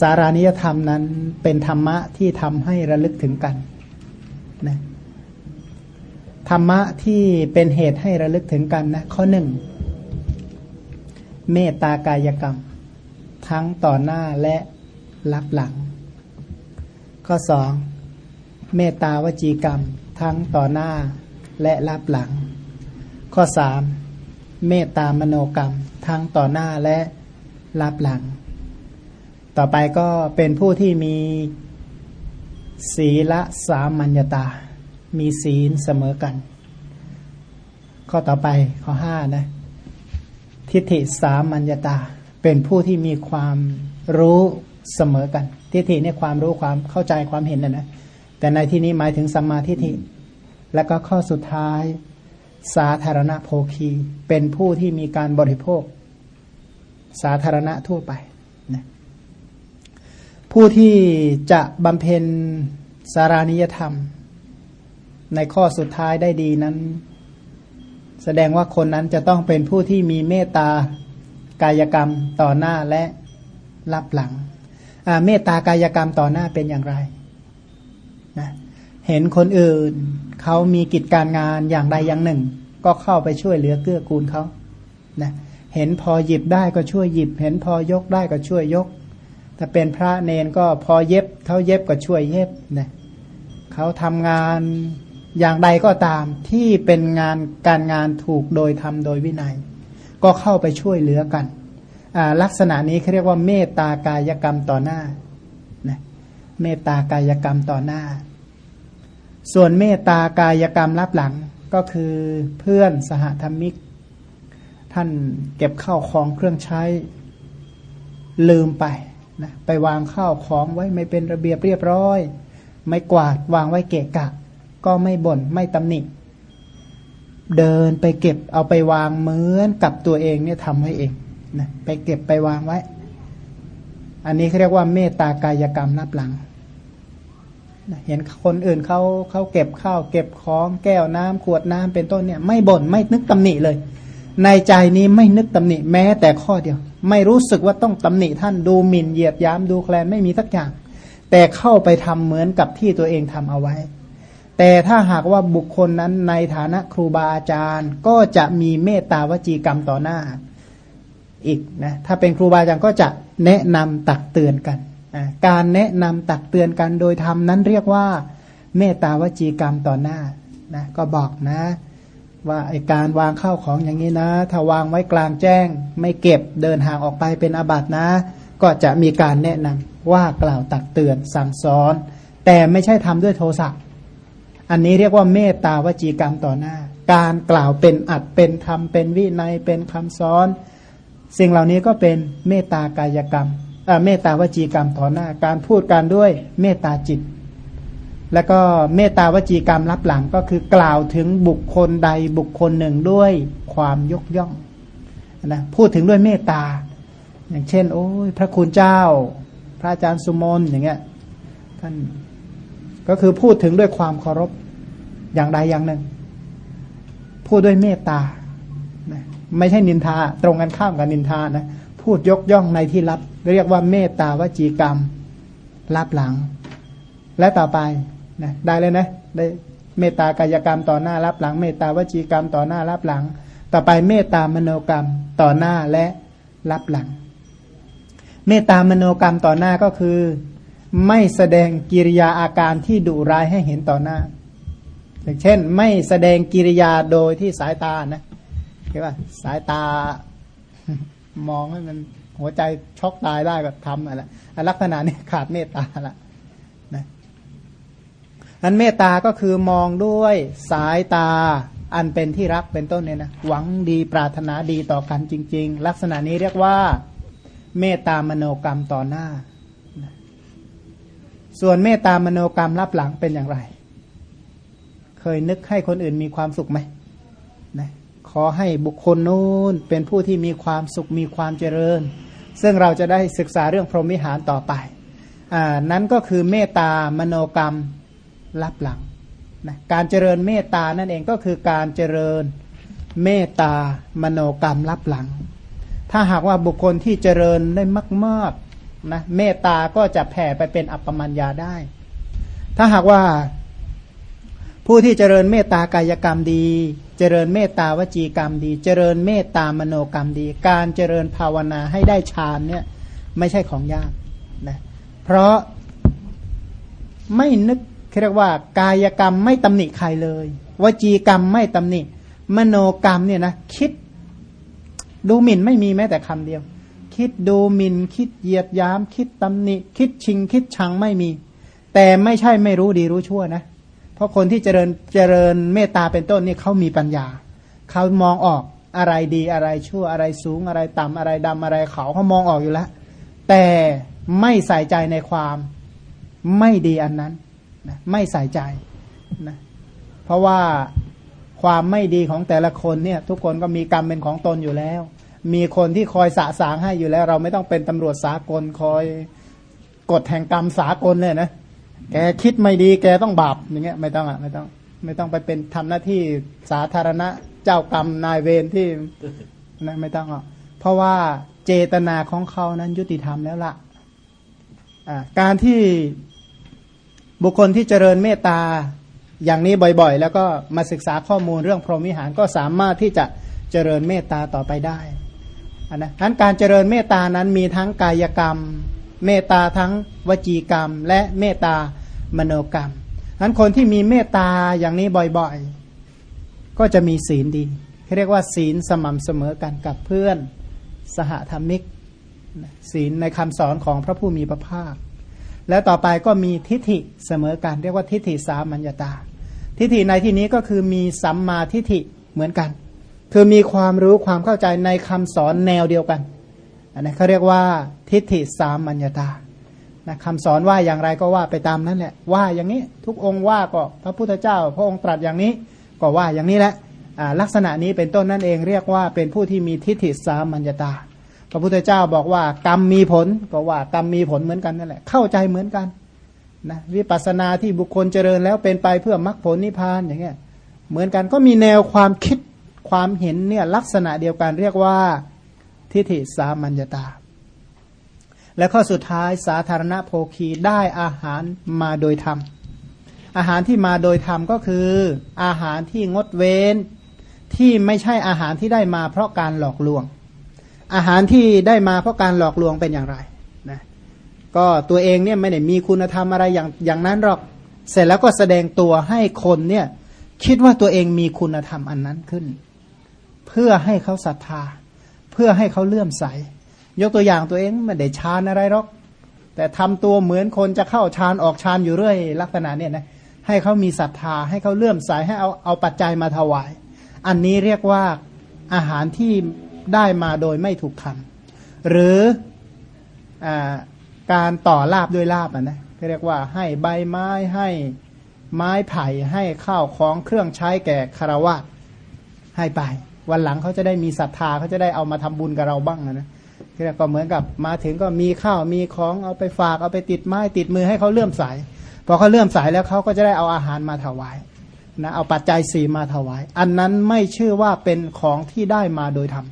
สารานิยธรรมนั้นเป็นธรรมะที่ทำให้ระลึกถึงกันนะธรรมะที่เป็นเหตุให้ระลึกถึงกันนะข้อหนึ่งเมตตากายกรรม ทั้งต่อหน้าและรับหลัง ข้อสองเมตตาวจีกรรม ทั้งต่อหน้าและรับหลัง ข้อสาม เมตตามโนกรรม ทั้งต่อหน้าและรับหลัง ต่อไปก็เป็นผู้ที่มีศีละสามัญญตา มีศีลเสมอกัน ข้อต่อไปข้อห้านะ ทิฏฐิสามัญญตา เป็นผู้ที่มีความรู้เสมอกัน ทิฏฐิเนี่ยความรู้ความเข้าใจความเห็นนะนะแต่ในที่นี้หมายถึงสัมมาทิฏฐิ แล้วก็ข้อสุดท้าย สาธารณโภคี เป็นผู้ที่มีการบริโภค สาธารณะทั่วไปนะผู้ที่จะบำเพ็ญสารานิยธรรม ในข้อสุดท้ายได้ดีนั้น แสดงว่าคนนั้นจะต้องเป็นผู้ที่มีเมตตากายกรรมต่อหน้าและรับหลังเมตตากายกรรมต่อหน้าเป็นอย่างไรนะเห็นคนอื่น เขามีกิจการงานอย่างใดอย่างหนึ่ง ก็เข้าไปช่วยเหลือเกื้อกูลเขานะเห็นพอหยิบได้ก็ช่วยหยิบ เห็นพอยกได้ก็ช่วยยกถ้าเป็นพระเนนก็พอเย็บเท่าเย็บก็ช่วยเย็บนะเขาทำงานอย่างใดก็ตามที่เป็นงานการงานถูกโดยทำโดยวินัย ก็เข้าไปช่วยเหลือกัน ลักษณะนี้เขาเรียกว่าเมตตากายกรรมต่อหน้านะเมตตากายกรรมต่อหน้า ส่วนเมตตากายกรรมรับหลังก็คือเพื่อนสหธรรมิก ท่านเก็บข้าวของเครื่องใช้ลืมไปนะไปวางข้าวของไว้ไม่เป็นระเบียบเรียบร้อย ไม่กวาดวางไว้เกะกะ ก็ไม่บน่นไม่ตำหนิเดินไปเก็บเอาไปวางเหมือนกับตัวเองเนี่ยทำให้เองนะไปเก็บไปวางไว้ อันนี้เขาเรียกว่าเมตตากายกรรมนับหลัง เห็นคนอื่นเขาเขาเก็บข้าวเก็บของแก้วน้ำขวดน้ำเป็นต้นเนี่ย ไม่บน่นไม่นึกตำหนิเลย ในใจนี้ไม่นึกตำหนิแม้แต่ข้อเดียว ไม่รู้สึกว่าต้องตำหนิท่านดูหมิ่นเหยียดย้ำดูแคลนไม่มีสักอย่าง แต่เข้าไปทำเหมือนกับที่ตัวเองทำเอาไว้ แต่ถ้าหากว่าบุคคลนั้นในฐานะครูบาอาจารย์ ก็จะมีเมตตาวจีกรรมต่อหน้าอีกนะถ้าเป็นครูบาอาจารย์ก็จะแนะนำตักเตือนกัน การแนะนำตักเตือนกันโดยทำนั้นเรียกว่า เมตตาวจีกรรมต่อหน้านะก็บอกนะ ว่าไอการวางข้าวของอย่างนี้นะ ถ้าวางไว้กลางแจ้ง ไม่เก็บเดินห่างออกไปเป็นอาบัตินะ ก็จะมีการแนะนำว่ากล่าวตักเตือนสั่งสอน แต่ไม่ใช่ทำด้วยโทสะอันนี้เรียกว่าเมตตาวจีกรรมต่อหน้า การกล่าวเป็นอัดเป็นธรรมเป็นวินัยเป็นคำสอน สิ่งเหล่านี้ก็เป็นเมตตากายกรรม เมตตาวจีกรรมต่อหน้า การพูดการด้วยเมตตาจิต แล้วก็เมตตาวจีกรรมรับหลังก็คือกล่าวถึงบุคคลใดบุคคลหนึ่งด้วยความยกย่องนะพูดถึงด้วยเมตตา อย่างเช่น โอ้ยพระคุณเจ้า พระอาจารย์สุมนอย่างเงี้ยท่านก็คือพูดถึงด้วยความเคารพอย่างใดอย่างหนึ่ง พูดด้วยเมตตาไม่ใช่นินทา ตรงกันข้ามกับนินทานะพูดยกย่องในที่รับ เรียกว่าเมตตาวจีกรรมรับหลัง และต่อไปนะได้เลยนะได้เมตตากายกรรมต่อหน้ารับหลัง เมตตาวจีกรรมต่อหน้ารับหลัง ต่อไปเมตตามโนกรรมต่อหน้าและรับหลัง เมตตามโนกรรมต่อหน้าก็คือ ไม่แสดงกิริยาอาการที่ดุร้ายให้เห็นต่อหน้าอย่างเช่น ไม่แสดงกิริยาโดยที่สายตานะเห็นป่ะสายตามองให้มันหัวใจช็อกตายได้ก็ทำอะไรลักษณะนี้ขาดเมตตาละอันเมตตาก็คือมองด้วยสายตาอันเป็นที่รักเป็นต้นเนี่ยนะหวังดีปรารถนาดีต่อกันจริง ๆ ลักษณะนี้เรียกว่าเมตตามโนกรรมต่อหน้า ส่วนเมตตามโนกรรมรับหลังเป็นอย่างไร เคยนึกให้คนอื่นมีความสุขไหมนะ ขอให้บุคคลนู้นเป็นผู้ที่มีความสุขมีความเจริญ ซึ่งเราจะได้ศึกษาเรื่องพรหมิหารต่อไปอ่านั้นก็คือเมตตามโนกรรมรับหลังนะการเจริญเมตตานั่นเองก็คือการเจริญเมตตามโนกรรมรับหลัง ถ้าหากว่าบุคคลที่เจริญได้มากๆนะเมตตาก็จะแผ่ไปเป็นอัปปมัญญาได้ ถ้าหากว่าผู้ที่เจริญเมตตากายกรรมดี จริญเมตตาวจีกรรมดี เจริญเมตตามโนกรรมดี การเจริญภาวนาให้ได้ฌานเนี่ยไม่ใช่ของยากนะเพราะไม่นึกเรียกว่ากายกรรมไม่ตำหนิใครเลย วจีกรรมไม่ตำหนิ มโนกรรมเนี่ยนะคิดดูหมิ่นไม่มีแม้แต่คำเดียว คิดดูหมิ่นคิดเหยียดย้มคิดตำหนิ คิดชิงคิดชังไม่มี แต่ไม่ใช่ไม่รู้ดีรู้ชั่วนะ เพราะคนที่เจริญเจริญเมตตาเป็นต้นนี่เขามีปัญญาเขามองออกอะไรดีอะไรชั่วอะไรสูงอะไรต่ำอะไรดำอะไรเขาเขามองออกอยู่แล้ว แต่ไม่ใส่ใจในความไม่ดีอันนั้นนะไม่ใส่ใจนะเพราะว่าความไม่ดีของแต่ละคนเนี่ย ทุกคนก็มีกรรมเป็นของตนอยู่แล้ว มีคนที่คอยสะสางให้อยู่แล้ว เราไม่ต้องเป็นตำรวจสากลคอยกฎแห่งกรรมสากลเลยนะ แกคิดไม่ดีแกต้องบาปอย่างเงี้ยไม่ต้องอะไม่ต้อง ไม่ต้องไปเป็นทำหน้าที่สาธารณะเจ้ากรรมนายเวรที่นะไม่ต้องอะเพราะว่าเจตนาของเขานั้นยุติธรรมแล้วละ่ะการที่บุคคลที่เจริญเมตตาอย่างนี้บ่อยๆ แล้วก็มาศึกษาข้อมูลเรื่องพรหมวิหารก็สามารถที่จะเจริญเมตตาต่อไปได้นนะทั้นการเจริญเมตตานั้นมีทั้งกายกรรม เมตตาทั้งวจีกรรม และเมตตา มโนกรรมนั้นคนที่มีเมตตาอย่างนี้บ่อยๆ ก็จะมีศีลดีเรียกว่าศีลสม่ำเสมอกันกับเพื่อนสหธรรมิก ศีลในคำสอนของพระผู้มีพระภาค แล้วต่อไปก็มีทิฏฐิเสมอกันเรียกว่าทิฏฐิสามัญญาตา ทิฏฐิในที่นี้ก็คือมีสัมมาทิฏฐิเหมือนกัน คือมีความรู้ความเข้าใจในคำสอนแนวเดียวกันอันนี้เขาเรียกว่าทิฏฐิสามัญญาตา นะคำสอนว่าอย่างไรก็ว่าไปตามนั้นแหละ ว่าอย่างนี้ทุกองค์ว่าก็พระพุทธเจ้า พระองค์ตรัสอย่างนี้ก็ว่าอย่างนี้แหละลักษณะนี้เป็นต้นนั่นเองเรียกว่าเป็นผู้ที่มีทิฏฐิสามัญญาตา พระพุทธเจ้าบอกว่ากรรมมีผลก็ว่ากรรมมีผลเหมือนกันนั่นแหละเข้าใจเหมือนกันนะวิปัสสนาที่บุคคลเจริญแล้วเป็นไปเพื่อมรรคผลนิพพานอย่างเงี้ยเหมือนกันก็มีแนวความคิดความเห็นเนี่ยลักษณะเดียวกันเรียกว่าทิฏฐิสามัญญาตา และข้อสุดท้ายสาธารณโภคีได้อาหารมาโดยธรรม อาหารที่มาโดยธรรมก็คือ อาหารที่งดเว้น ที่ไม่ใช่อาหารที่ได้มาเพราะการหลอกลวง อาหารที่ได้มาเพราะการหลอกลวงเป็นอย่างไรนะก็ตัวเองเนี่ยไม่ได้มีคุณธรรมอะไรอย่างอย่างนั้นหรอกเสร็จแล้วก็แสดงตัวให้คนเนี่ยคิดว่าตัวเองมีคุณธรรมอันนั้นขึ้น เพื่อให้เขาศรัทธา เพื่อให้เขาเลื่อมใส ยกตัวอย่างตัวเองไม่ได้ฌานอะไรหรอก แต่ทำตัวเหมือนคนจะเข้าฌานออกฌานอยู่เรื่อย ลักษณะเนี่ยนะให้เขามีศรัทธาให้เขาเลื่อมใสให้เอาเอาปัจจัยมาถวาย อันนี้เรียกว่าอาหารที่ได้มาโดยไม่ถูกทำหรืออการต่อลาบด้วยลาบนะเรียกว่าให้ใบไม้ให้ไม้ไผ่ให้ข้าวของเครื่องใช้แก่คารวะให้ไป วันหลังเขาจะได้มีศรัทธาเขาจะได้เอามาทำบุญกับเราบ้างนะ เรียกก็เหมือนกับมาถึงก็มีข้าวมีของเอาไปฝากเอาไปติดไม้ติดมือให้เขาเลื่อมใสพอเขาเลื่อมใสแล้วเขาก็จะได้เอาอาหารมาถวายนะเอาปัจจัยสี่มาถวาย อันนั้นไม่ชื่อว่าเป็นของที่ได้มาโดยธรรม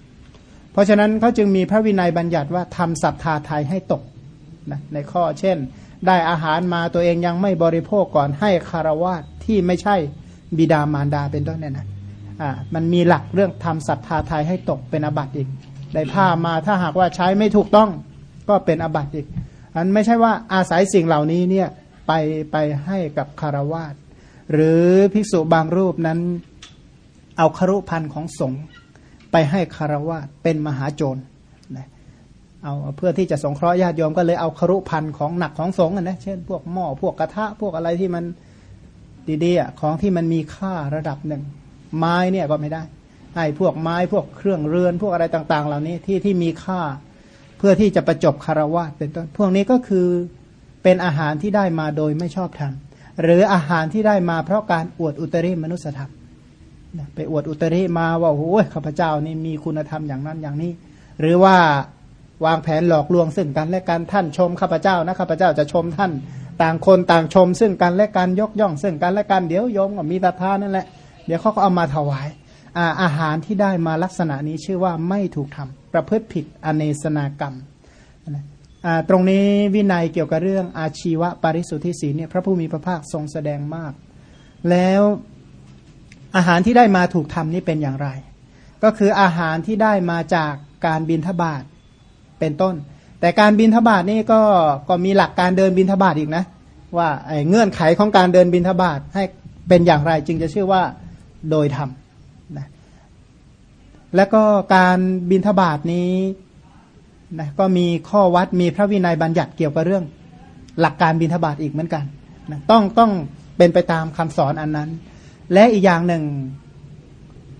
เพราะฉะนั้นเขาจึงมีพระวินัยบัญญัติว่าทำศรัทธาไทยให้ตกนะในข้อเช่น ได้อาหารมาตัวเองยังไม่บริโภคก่อนให้คารวะที่ไม่ใช่บิดามารดาเป็นต้นเนี่ยนะอ่ามันมีหลักเรื่องทำศรัทธาไทยให้ตกเป็นอบัติอีก ได้ผ้ามาถ้าหากว่าใช้ไม่ถูกต้องก็เป็นอบัติอีกอันไม่ใช่ว่าอาศัยสิ่งเหล่านี้เนี่ยไปไปให้กับคารวะหรือภิกษุบางรูปนั้นเอาครุพันธ์ของสงฆ์ไปให้คารวะเป็นมหาโจรนะเอาเพื่อที่จะสงเคราะห์ญาติโยมก็เลยเอาครุพันธ์ของหนักของสงฆ์นะเช่นพวกหม้อพวกกระทะพวกอะไรที่มันดีๆของที่มันมีค่าระดับหนึ่ง ไม้เนี่ยก็ไม่ได้ ให้พวกไม้พวกเครื่องเรือนพวกอะไรต่าง ๆ เหล่านี้ที่ที่มีค่า เพื่อที่จะประจบคารวะเป็นต้น พวกนี้ก็คือเป็นอาหารที่ได้มาโดยไม่ชอบธรรมหรืออาหารที่ได้มาเพราะการอวดอุตริมนุสธรรมไปอวดอุตริมาว่าโอ้ยข้าพเจ้านี่มีคุณธรรมอย่างนั้นอย่างนี้ หรือว่าวางแผนหลอกลวงซึ่งกันและกันท่านชมข้าพเจ้านะข้าพเจ้าจะชมท่าน ต่างคนต่างชมซึ่งกันและกันยกย่องซึ่งกันและกันเดี๋ยวโยมก็มีตาทานั่นแหละเดี๋ยวเขาก็เอามาถวาย อาอาหารที่ได้มาลักษณะนี้ชื่อว่าไม่ถูกทำประพฤติผิดอเนสนากรรมตรงนี้วินัยเกี่ยวกับเรื่องอาชีวะปริสุทธิศีลเนี่ยพระผู้มีพระภาคทรงแสดงมาก แล้วอาหารที่ได้มาถูกทำนี่เป็นอย่างไร ก็คืออาหารที่ได้มาจากการบินทบาทเป็นต้น แต่การบินทบาทนี่ก็ก็มีหลักการเดินบินทบาทอีกนะ ว่าเงื่อนไขของการเดินบินทบาทให้เป็นอย่างไรจึงจะชื่อว่าโดยธรรม แล้วก็การบินทบาทนี้นะก็มีข้อวัดมีพระวินัยบัญญัติเกี่ยวกับเรื่อง หลักการบินทบาทอีกเหมือนกันนะต้องต้องเป็นไปตามคำสอนอันนั้น และอีกอย่างหนึ่ง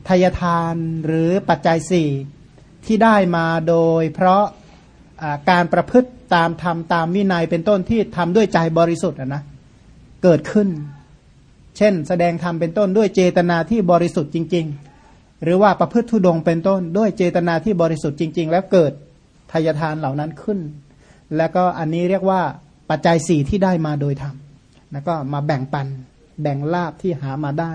ทายทานหรือปัจจัยสี่ที่ได้มาโดย เพราะการประพฤติตามธรรมตามวินัยเป็นต้นที่ทำด้วยใจบริสุทธิ์นะเกิดขึ้น เช่น แสดงธรรมเป็นต้นด้วยเจตนาที่บริสุทธิ์จริง ๆ หรือว่าประพฤติทุดงเป็นต้น ด้วยเจตนาที่บริสุทธิ์จริง ๆ แล้วเกิดทายทานเหล่านั้นขึ้น แล้วก็อันนี้เรียกว่าปัจจัยสี่ที่ได้มาโดยธรรมแล้วก็มาแบ่งปัน แบ่งลาบที่หามาได้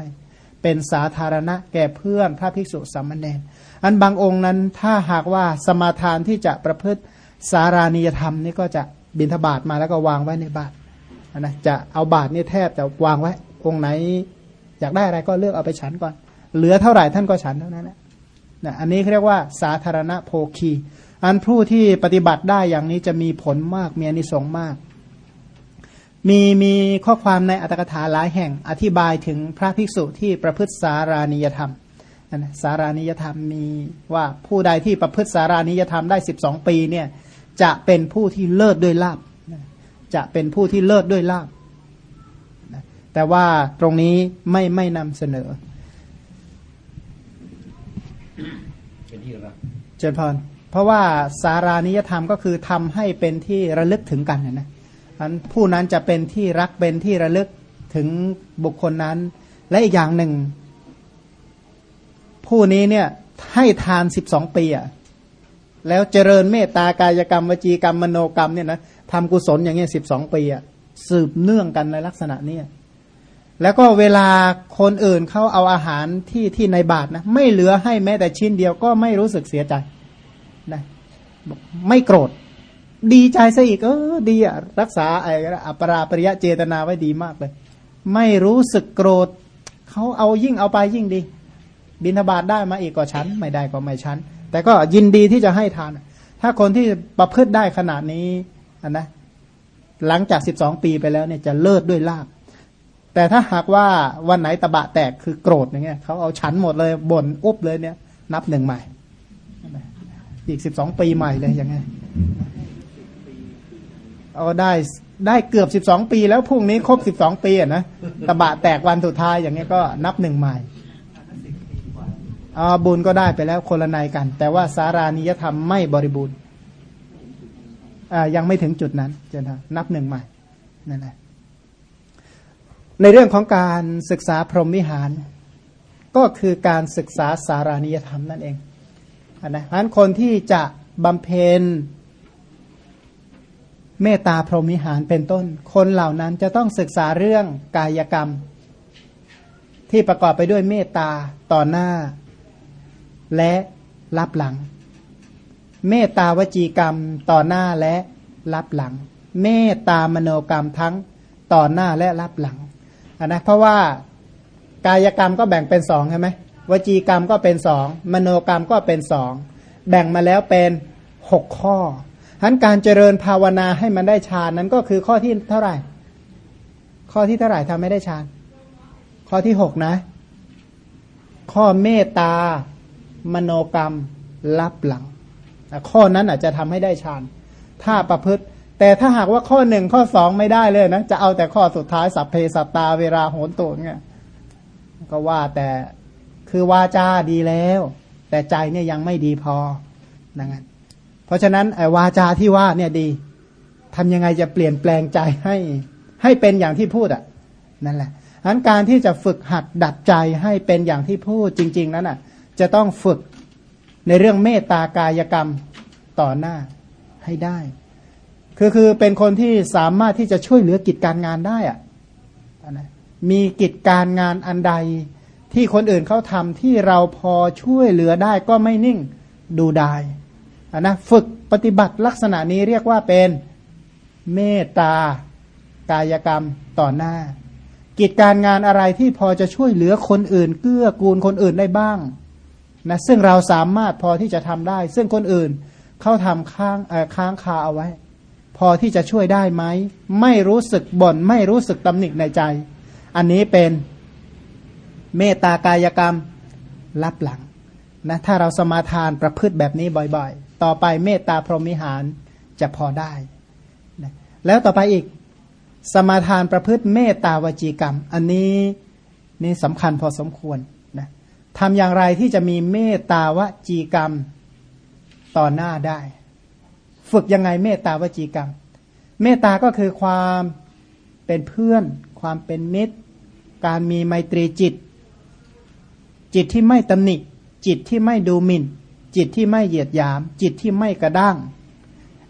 เป็นสาธารณะแก่เพื่อนพระภิกษุสามเณรอันบางองค์นั้นถ้าหากว่าสมาทานที่จะประพฤติสารานิยธรรมนี่ก็จะบินทบาทมาแล้วก็วางไว้ในบาทนะจะเอาบาทนี่แทบจะวางไว้องค์ไหน อยากได้อะไรก็เลือกเอาไปฉันก่อน เหลือเท่าไหร่ท่านก็ฉันเท่านั้นแหละนะอันนี้เรียกว่าสาธารณโภคี อันผู้ที่ปฏิบัติได้อย่างนี้จะมีผลมากมีอนิสงส์มาก มีมีข้อความในอัตถกถาหลายแห่งอธิบายถึงพระภิกษุที่ประพฤติสารานิยธรรมนะสารานิยธรรมมีว่าผู้ใดที่ประพฤติสารานิยธรรมได้สิบสองปีเนี่ยจะเป็นผู้ที่เลิศด้วยลาบจะเป็นผู้ที่เลิศด้วยลาบแต่ว่าตรงนี้ไม่ไม่นำเสนอเป็น ที่รักเจริญพรเพราะว่าสารานิยธรรมก็คือทำให้เป็นที่ระลึกถึงกันนะอันผู้นั้นจะเป็นที่รักเป็นที่ระลึกถึงบุคคลนั้น และอีกอย่างหนึ่ง ผู้นี้เนี่ยให้ทานสิบสองปีอะแล้วเจริญเมตตากายกรรมวจีกรรมมโนกรรมเนี่ยนะทำกุศลอย่างเงี้ยสิบสองปีอะสืบเนื่องกันในลักษณะเนี้ย แล้วก็เวลาคนอื่นเขาเอาอาหารที่ที่ในบาทนะไม่เหลือให้แม้แต่ชิ้นเดียวก็ไม่รู้สึกเสียใจนะไม่โกรธ ดีใจซะอีกเออดีอะรักษาไอ้อปราปริยะเจตนาไว้ดีมากเลย ไม่รู้สึกโกรธเขาเอายิ่งเอาไปยิ่งดี บินทบาทได้มาอีกกว่าฉันไม่ได้ก็ไม่ฉันแต่ก็ยินดีที่จะให้ทาน ถ้าคนที่ประพฤติได้ขนาดนี้นนะหลังจากสิบสองปีไปแล้วเนี่ยจะเลิศด้วยลาบ แต่ถ้าหากว่าวันไหนตะบะแตกคือโกรธอย่างเงี้ยเขาเอาฉันหมดเลยบ่นอุบเลยเนี่ย นับหนึ่งใหม่ อีกสิบสองปีใหม่เลยอย่างเงี้ยเอาได้ได้เกือบสิบสองปี แล้วพรุ่งนี้ครบสิบสองปีอะนะตะบะแตกวันสุดท้ายอย่างเงี้ยก็นับหนึ่งใหม่อาบุญก็ได้ไปแล้วคนละนายกัน แต่ว่าสารานิยธรรมไม่บริบูรณ์ยังไม่ถึงจุดนั้นเจนทนับหนึ่งใหม่นั่นแหละ ในเรื่องของการศึกษาพรหมวิหาร ก็คือการศึกษาสารานิยธรรมนั่นเองนะเพราะคนที่จะบำเพ็ญเมตตาพรหมวิหารเป็นต้น คนเหล่านั้นจะต้องศึกษาเรื่องกายกรรม ที่ประกอบไปด้วยเมตตาต่อหน้า และรับหลัง เมตตาวจีกรรมต่อหน้าและรับหลัง เมตตามโนกรรมทั้งต่อหน้าและรับหลัง นนะเพราะว่ากายกรรมก็แบ่งเป็นสองใช่ไหมวจีกรรมก็เป็นสองมโนกรรมก็เป็นสองแบ่งมาแล้วเป็นหกข้อทั้นการเจริญภาวนาให้มันได้ฌานนั้นก็คือข้อที่เท่าไหร่ ข้อที่เท่าไหร่ทำไม่ได้ฌาน ข้อที่หกนะ ข้อเมตตามโนกรรมรับหลัง ข้อนั้นอาจจะทำให้ได้ฌาน ถ้าประพฤติ แต่ถ้าหากว่าข้อหนึ่งข้อสองไม่ได้เลยนะ จะเอาแต่ข้อสุดท้ายสัพเพสัตตาเวลาโหนตัวเนี่ยก็ว่าแต่คือวาจาดีแล้ว แต่ใจเนี่ยยังไม่ดีพอนั่นเพราะฉะนั้นไอ้วาจาที่ว่าเนี่ยดีทำยังไงจะเปลี่ยนแปลงใจให้ให้เป็นอย่างที่พูดอะนั่นแหละอันการที่จะฝึกหัดดัดใจให้เป็นอย่างที่พูดจริง ๆ นั้นอะ จะต้องฝึกในเรื่องเมตตากายกรรมต่อหน้าให้ได้ คือคือเป็นคนที่สามารถที่จะช่วยเหลือกิจการงานได้อะนะมีกิจการงานอันใด ที่คนอื่นเขาทำที่เราพอช่วยเหลือได้ก็ไม่นิ่งดูได้นนะฝึกปฏิบัติลักษณะนี้เรียกว่าเป็นเมตตากายกรรมต่อหน้า กิจการงานอะไรที่พอจะช่วยเหลือคนอื่น เกื้อกูลคนอื่นได้บ้างนะซึ่งเราสามารถพอที่จะทำได้ ซึ่งคนอื่นเขาทำค้างค้างคาเอาไว้ พอที่จะช่วยได้ไหม ไม่รู้สึกบน่นไม่รู้สึกตำหนิในใจ อันนี้เป็นเมตตากายกรรมรับหลังนะถ้าเราสมาทานประพฤติแบบนี้บ่อยๆ ต่อไปเมตตาพรหมิหารจะพอได้นะแล้วต่อไปอีกสมาทานประพฤติเมตตาวจีกรรม อันนี้นี่สำคัญพอสมควรนะทำอย่างไรที่จะมีเมตตาวจีกรรมต่อหน้าได้ ฝึกยังไงเมตตาวจีกรรม เมตตาก็คือความเป็นเพื่อน ความเป็นมิตร การมีไมตรีจิต จิตที่ไม่ตำหนิจิตที่ไม่ดูหมิ่น จิตที่ไม่เหยียดหยาม จิตที่ไม่กระด้าง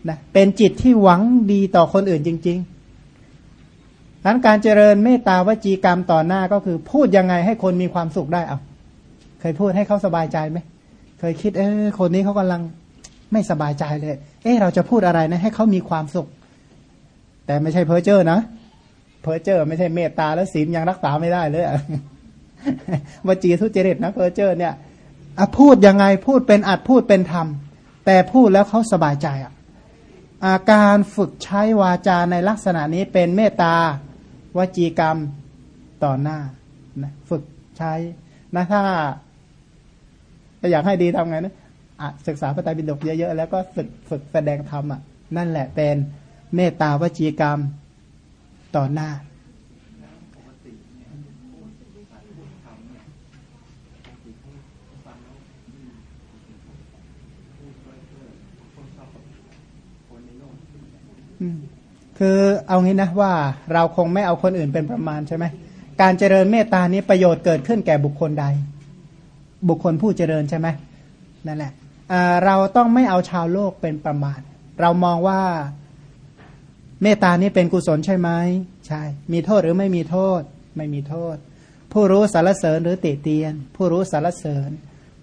นะเป็นจิตที่หวังดีต่อคนอื่นจริงๆนั้นการเจริญเมตตาวจีกรรมต่อหน้าก็คือ พูดยังไงให้คนมีความสุขได้เอาเคยพูดให้เขาสบายใจไหมเคยคิดเออคนนี้เขากำลัง ไม่สบายใจเลย เออเราจะพูดอะไรนะให้เขามีความสุข แต่ไม่ใช่เพ้อเจ้อนะ เพ้อเจ้อ ไม่ใช่เมตตาแล้วศีลยังรักษาไม่ได้เลยวจีทุจริตนะเพ้อเจ้อเนี่ยพูดยังไงพูดเป็นอรรถพูดเป็นธรรม แต่พูดแล้วเขาสบายใจอะอาการฝึกใช้วาจาในลักษณะนี้เป็นเมตตาวจีกรรมต่อหน้านะฝึกใช้นะถ้าอยากให้ดีทำไงนะ ศึกษาพระไตรปิฎกเยอะๆแล้วก็ฝึกฝึกแสดงธรรมอะนั่นแหละเป็นเมตตาวจีกรรมต่อหน้าคือเอางี้นะว่าเราคงไม่เอาคนอื่นเป็นประมาณใช่ไหมการเจริญเมตตานี้ประโยชน์เกิดขึ้นแก่บุคคลใด บุคคลผู้เจริญใช่ไหมนั่นแหละ เราต้องไม่เอาชาวโลกเป็นประมาณเรามองว่าเมตตานี้เป็นกุศลใช่ไหมใช่ มีโทษหรือไม่มีโทษ ไม่มีโทษ ผู้รู้สารเสริญหรือติเตียน ผู้รู้สารเสริญ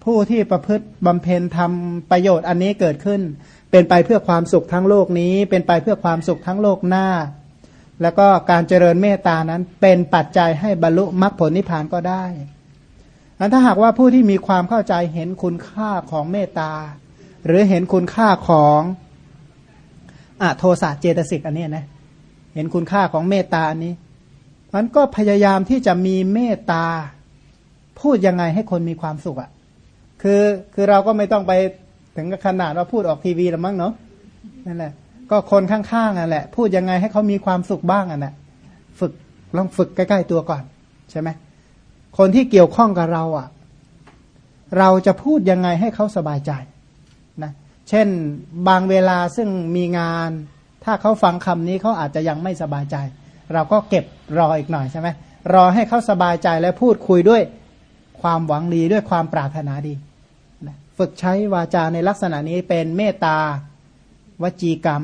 ผู้ที่ประพฤติบำเพ็ญทำประโยชน์อันนี้เกิดขึ้น เป็นไปเพื่อความสุขทั้งโลกนี้ เป็นไปเพื่อความสุขทั้งโลกหน้า แล้วก็การเจริญเมตตานั้นเป็นปัจจัยให้บรรลุมรรคผลนิพพานก็ได้ อันถ้าหากว่าผู้ที่มีความเข้าใจเห็นคุณค่าของเมตตา หรือเห็นคุณค่าของอโทสะเจตสิกอันนี้นะเห็นคุณค่าของเมตตาอันนี้มันก็พยายามที่จะมีเมตตา พูดยังไงให้คนมีความสุขอะ่ะคือคือเราก็ไม่ต้องไปถึงขนาดว่าพูดออกทีวีแล้วมั้งเนาะนั่นแหละ ก็คนข้างๆอะแหละ พูดยังไงให้เขามีความสุขบ้างอะนะฝึกลองฝึกใกล้ ๆ ตัวก่อน ใช่ไหม คนที่เกี่ยวข้องกับเราอะ เราจะพูดยังไงให้เขาสบายใจนะเช่นบางเวลาซึ่งมีงาน ถ้าเขาฟังคำนี้เขาอาจจะยังไม่สบายใจ เราก็เก็บรออีกหน่อยใช่ไหมรอให้เขาสบายใจและพูดคุยด้วยความหวังดีด้วยความปรารถนาดีฝึกใช้วาจาในลักษณะนี้เป็นเมตตาวจีกรรม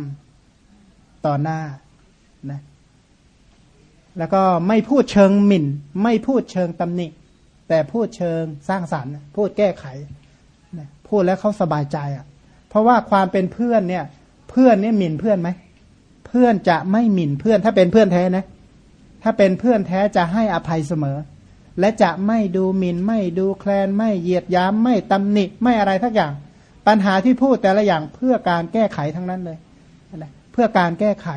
ต่อหน้านะ แล้วก็ไม่พูดเชิงหมิ่น ไม่พูดเชิงตำหนิ แต่พูดเชิงสร้างสรรค์ พูดแก้ไข พูดแล้วเขาสบายใจอะ เพราะว่าความเป็นเพื่อนเนี่ย เพื่อนเนี่ยหมิ่นเพื่อนไหม เพื่อนจะไม่หมิ่นเพื่อน ถ้าเป็นเพื่อนแท้นะ ถ้าเป็นเพื่อนแท้จะให้อภัยเสมอ และจะไม่ดูหมิน่น ไม่ดูแคลน ไม่เหยียดย้ำไม่ตำหนิ ไม่อะไรทักอย่าง ปัญหาที่พูดแต่ละอย่างเพื่อการแก้ไขทั้งนั้นเลย เพื่อการแก้ไข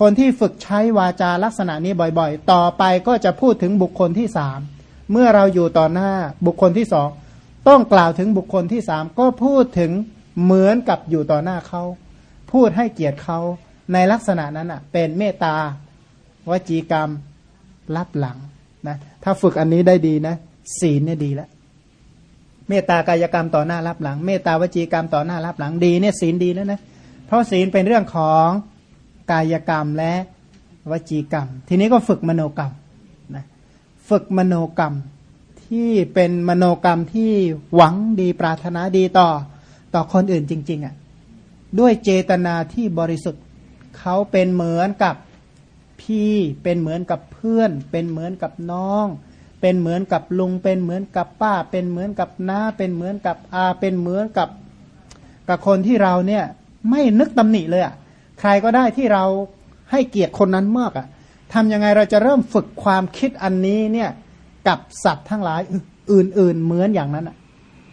คนที่ฝึกใช้วาจาลักษณะนี้บ่อยๆ ต่อไปก็จะพูดถึงบุคคลที่สามเมื่อเราอยู่ต่อหน้าบุคคลที่สองต้องกล่าวถึงบุคคลที่สามก็พูดถึงเหมือนกับอยู่ต่อหน้าเขา พูดให้เกียรติเขาในลักษณะนั้นอะ เป็นเมตตาวจีกรรมรับหลังนะถ้าฝึกอันนี้ได้ดีนะศีลเนี่ยดีแล้วเมตตากายกรรมต่อหน้ารับหลัง เมตตาวจีกรรมต่อหน้ารับหลังดีเนี่ยศีลดีแล้วนะเพราะศีลเป็นเรื่องของ กายกรรมและวจีกรรม ทีนี้ก็ฝึกมโนกรรมนะฝึกมโนกรรมที่เป็นมโนกรรมที่หวังดีปรารถนาดีต่อต่อคนอื่นจริง ๆอะ่ะด้วยเจตนาที่บริสุทธิ์เขาเป็นเหมือนกับพี่เป็นเหมือนกับเพื่อน เป็นเหมือนกับน้อง เป็นเหมือนกับลุง เป็นเหมือนกับป้า เป็นเหมือนกับน้า เป็นเหมือนกับอา เป็นเหมือนกับกับคนที่เราเนี่ย ไม่นึกตำหนิเลยอะ่ะ ใครก็ได้ที่เราให้เกียรติคนนั้นมากอะ่ะทำยังไงเราจะเริ่มฝึกความคิดอันนี้เนี่ยกับสัตว์ทั้งหลายอื่น ๆ เหมือนอย่างนั้นอะ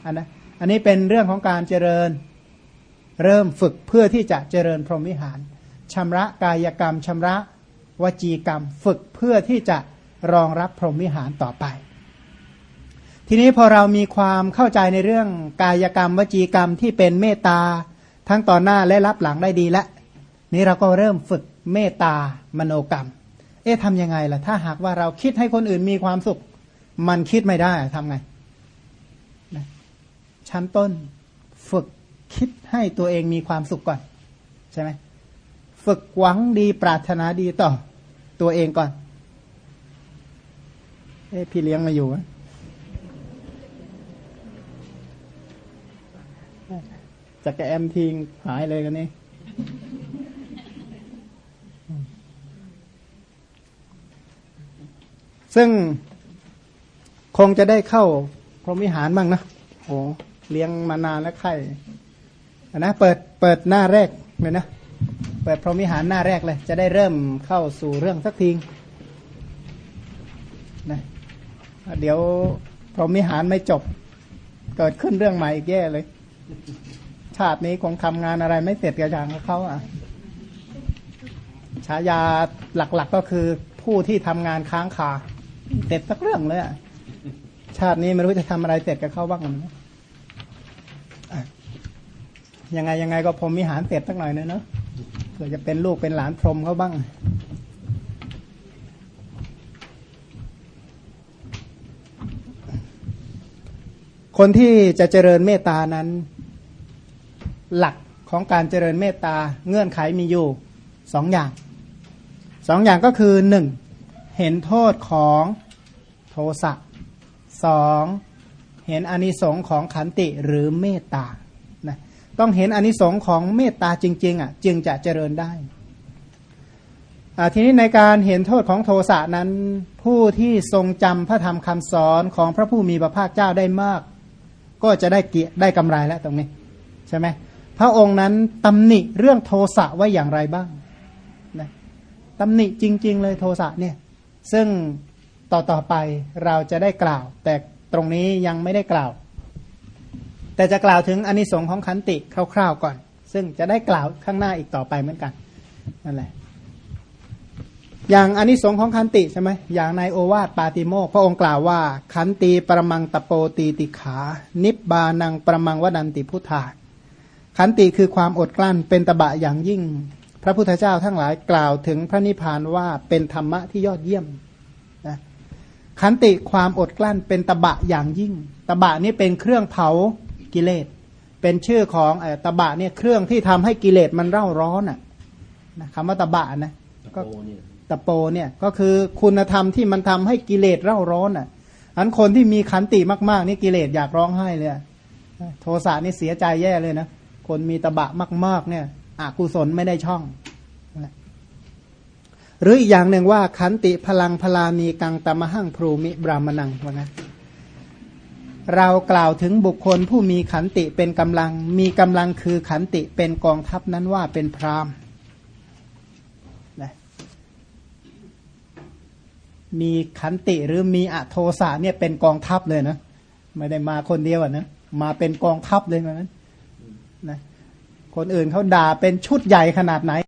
อันนะอันนี้เป็นเรื่องของการเจริญเริ่มฝึกเพื่อที่จะเจริญพรหมวิหารชำระกายกรรมชำระวจีกรรม ฝึกเพื่อที่จะรองรับพรหมวิหารต่อไป ทีนี้พอเรามีความเข้าใจในเรื่องกายกรรม วจีกรรมที่เป็นเมตตาทั้งต่อหน้าและรับหลังได้ดีแล้ว นี้เราก็เริ่มฝึกเมตตามโนกรรม เอ๊ะทำยังไงล่ะ ถ้าหากว่าเราคิดให้คนอื่นมีความสุข มันคิดไม่ได้ทำไงนะชั้นต้นฝึกคิดให้ตัวเองมีความสุขก่อน ใช่ไหมฝึกหวังดีปรารถนาดีต่อ ตัวเองก่อน เอ๊ะพี่เลี้ยงมาอยู่จะกแอมทิ้งหายเลยกันนี่ ซึ่งคงจะได้เข้าพรหมิหารบ้างนะโอ้เลี้ยงมานานแล้วไข่นะเปิดเปิดหน้าแรกเลยนะเปิดพรหมิหารหน้าแรกเลย จะได้เริ่มเข้าสู่เรื่องสักทีนะเดี๋ยวพรหมิหารไม่จบ เกิดขึ้นเรื่องใหม่อีกแย่เลย ชาตินี้คงทำงานอะไรไม่เสร็จกระอย่างเขาอะฉายาหลักๆกก็คือผู้ที่ทำงานค้างคา เสร็จสักเรื่องเลยอะชาตินี้ไม่รู้จะทำอะไรเสร็จกับเขาบ้างยังไงยังไงก็พรมมิหารเสร็จสักหน่อยนะเนาะเผื่อจะเป็นลูกเป็นหลานพรมเขาบ้าง คนที่จะเจริญเมตานั้น หลักของการเจริญเมตตาเงื่อนไขมีอยู่สองอย่างสองอย่างก็คือหนึ่ง เห็นโทษของโทสะสองเห็นอนิสงค์ของขันติหรือเมตตานะต้องเห็นอนิสงค์ของเมตตาจริงๆอะจึงจะเจริญได้ทีนี้ในการเห็นโทษของโทสะนั้น ผู้ที่ทรงจำพระธรรมคำสอนของพระผู้มีพระภาคเจ้าได้มาก ก็จะได้เกียได้กำไรแล้วตรงนี้ใช่ไหมพระองค์นั้นตำหนิเรื่องโทสะไว้อย่างไรบ้างนะตำหนิจริง ๆ เลยโทสะเนี่ย ซึ่งต่อต่อไปเราจะได้กล่าว แต่ตรงนี้ยังไม่ได้กล่าว แต่จะกล่าวถึงอนิสงค์ของขันติคร่าวๆก่อน ซึ่งจะได้กล่าวข้างหน้าอีกต่อไปเหมือนกันนั่นแหละอย่างอนิสงค์ของขันติใช่ไหมอย่างในโอวาทปาติโมกพระองค์กล่าวว่า ขันตีประมังตะโปตีติขา นิบบานังประมังวดันติพุทธาขันติคือความอดกลั้นเป็นตบะอย่างยิ่ง พระพุทธเจ้าทั้งหลายกล่าวถึงพระนิพพานว่าเป็นธรรมะที่ยอดเยี่ยมนะขันติความอดกลั้นเป็นตบะอย่างยิ่ง ตบะนี่เป็นเครื่องเผากิเลส เป็นชื่อของตบะเนี่ยเครื่องที่ทำให้กิเลสมันเร่าร้อนอะนะคำว่าตบะนะก็ตะโปเนี่ยก็คือคุณธรรมที่มันทำให้กิเลสเร่าร้อนอะอันคนที่มีขันติมากๆนี่กิเลสอยากร้องไห้เลยโทสะนี่เสียใจแย่เลยนะคนมีตบะมาก ๆ เนี่ย อกุศลไม่ได้ช่อง หรืออีกอย่างหนึ่งว่า ขันติพลังพลามีกังตมหังพรูมิบรามนังว่างั้นเรากล่าวถึงบุคคลผู้มีขันติเป็นกำลัง มีกำลังคือขันติเป็นกองทัพนั้นว่าเป็นพรามมีขันติหรือมีอโทสะเนี่ยเป็นกองทัพเลยนะ ไม่ได้มาคนเดียวอะนะ มาเป็นกองทัพเลยเหมือนกันนะ คนอื่นเขาด่าเป็นชุดใหญ่ขนาดไหน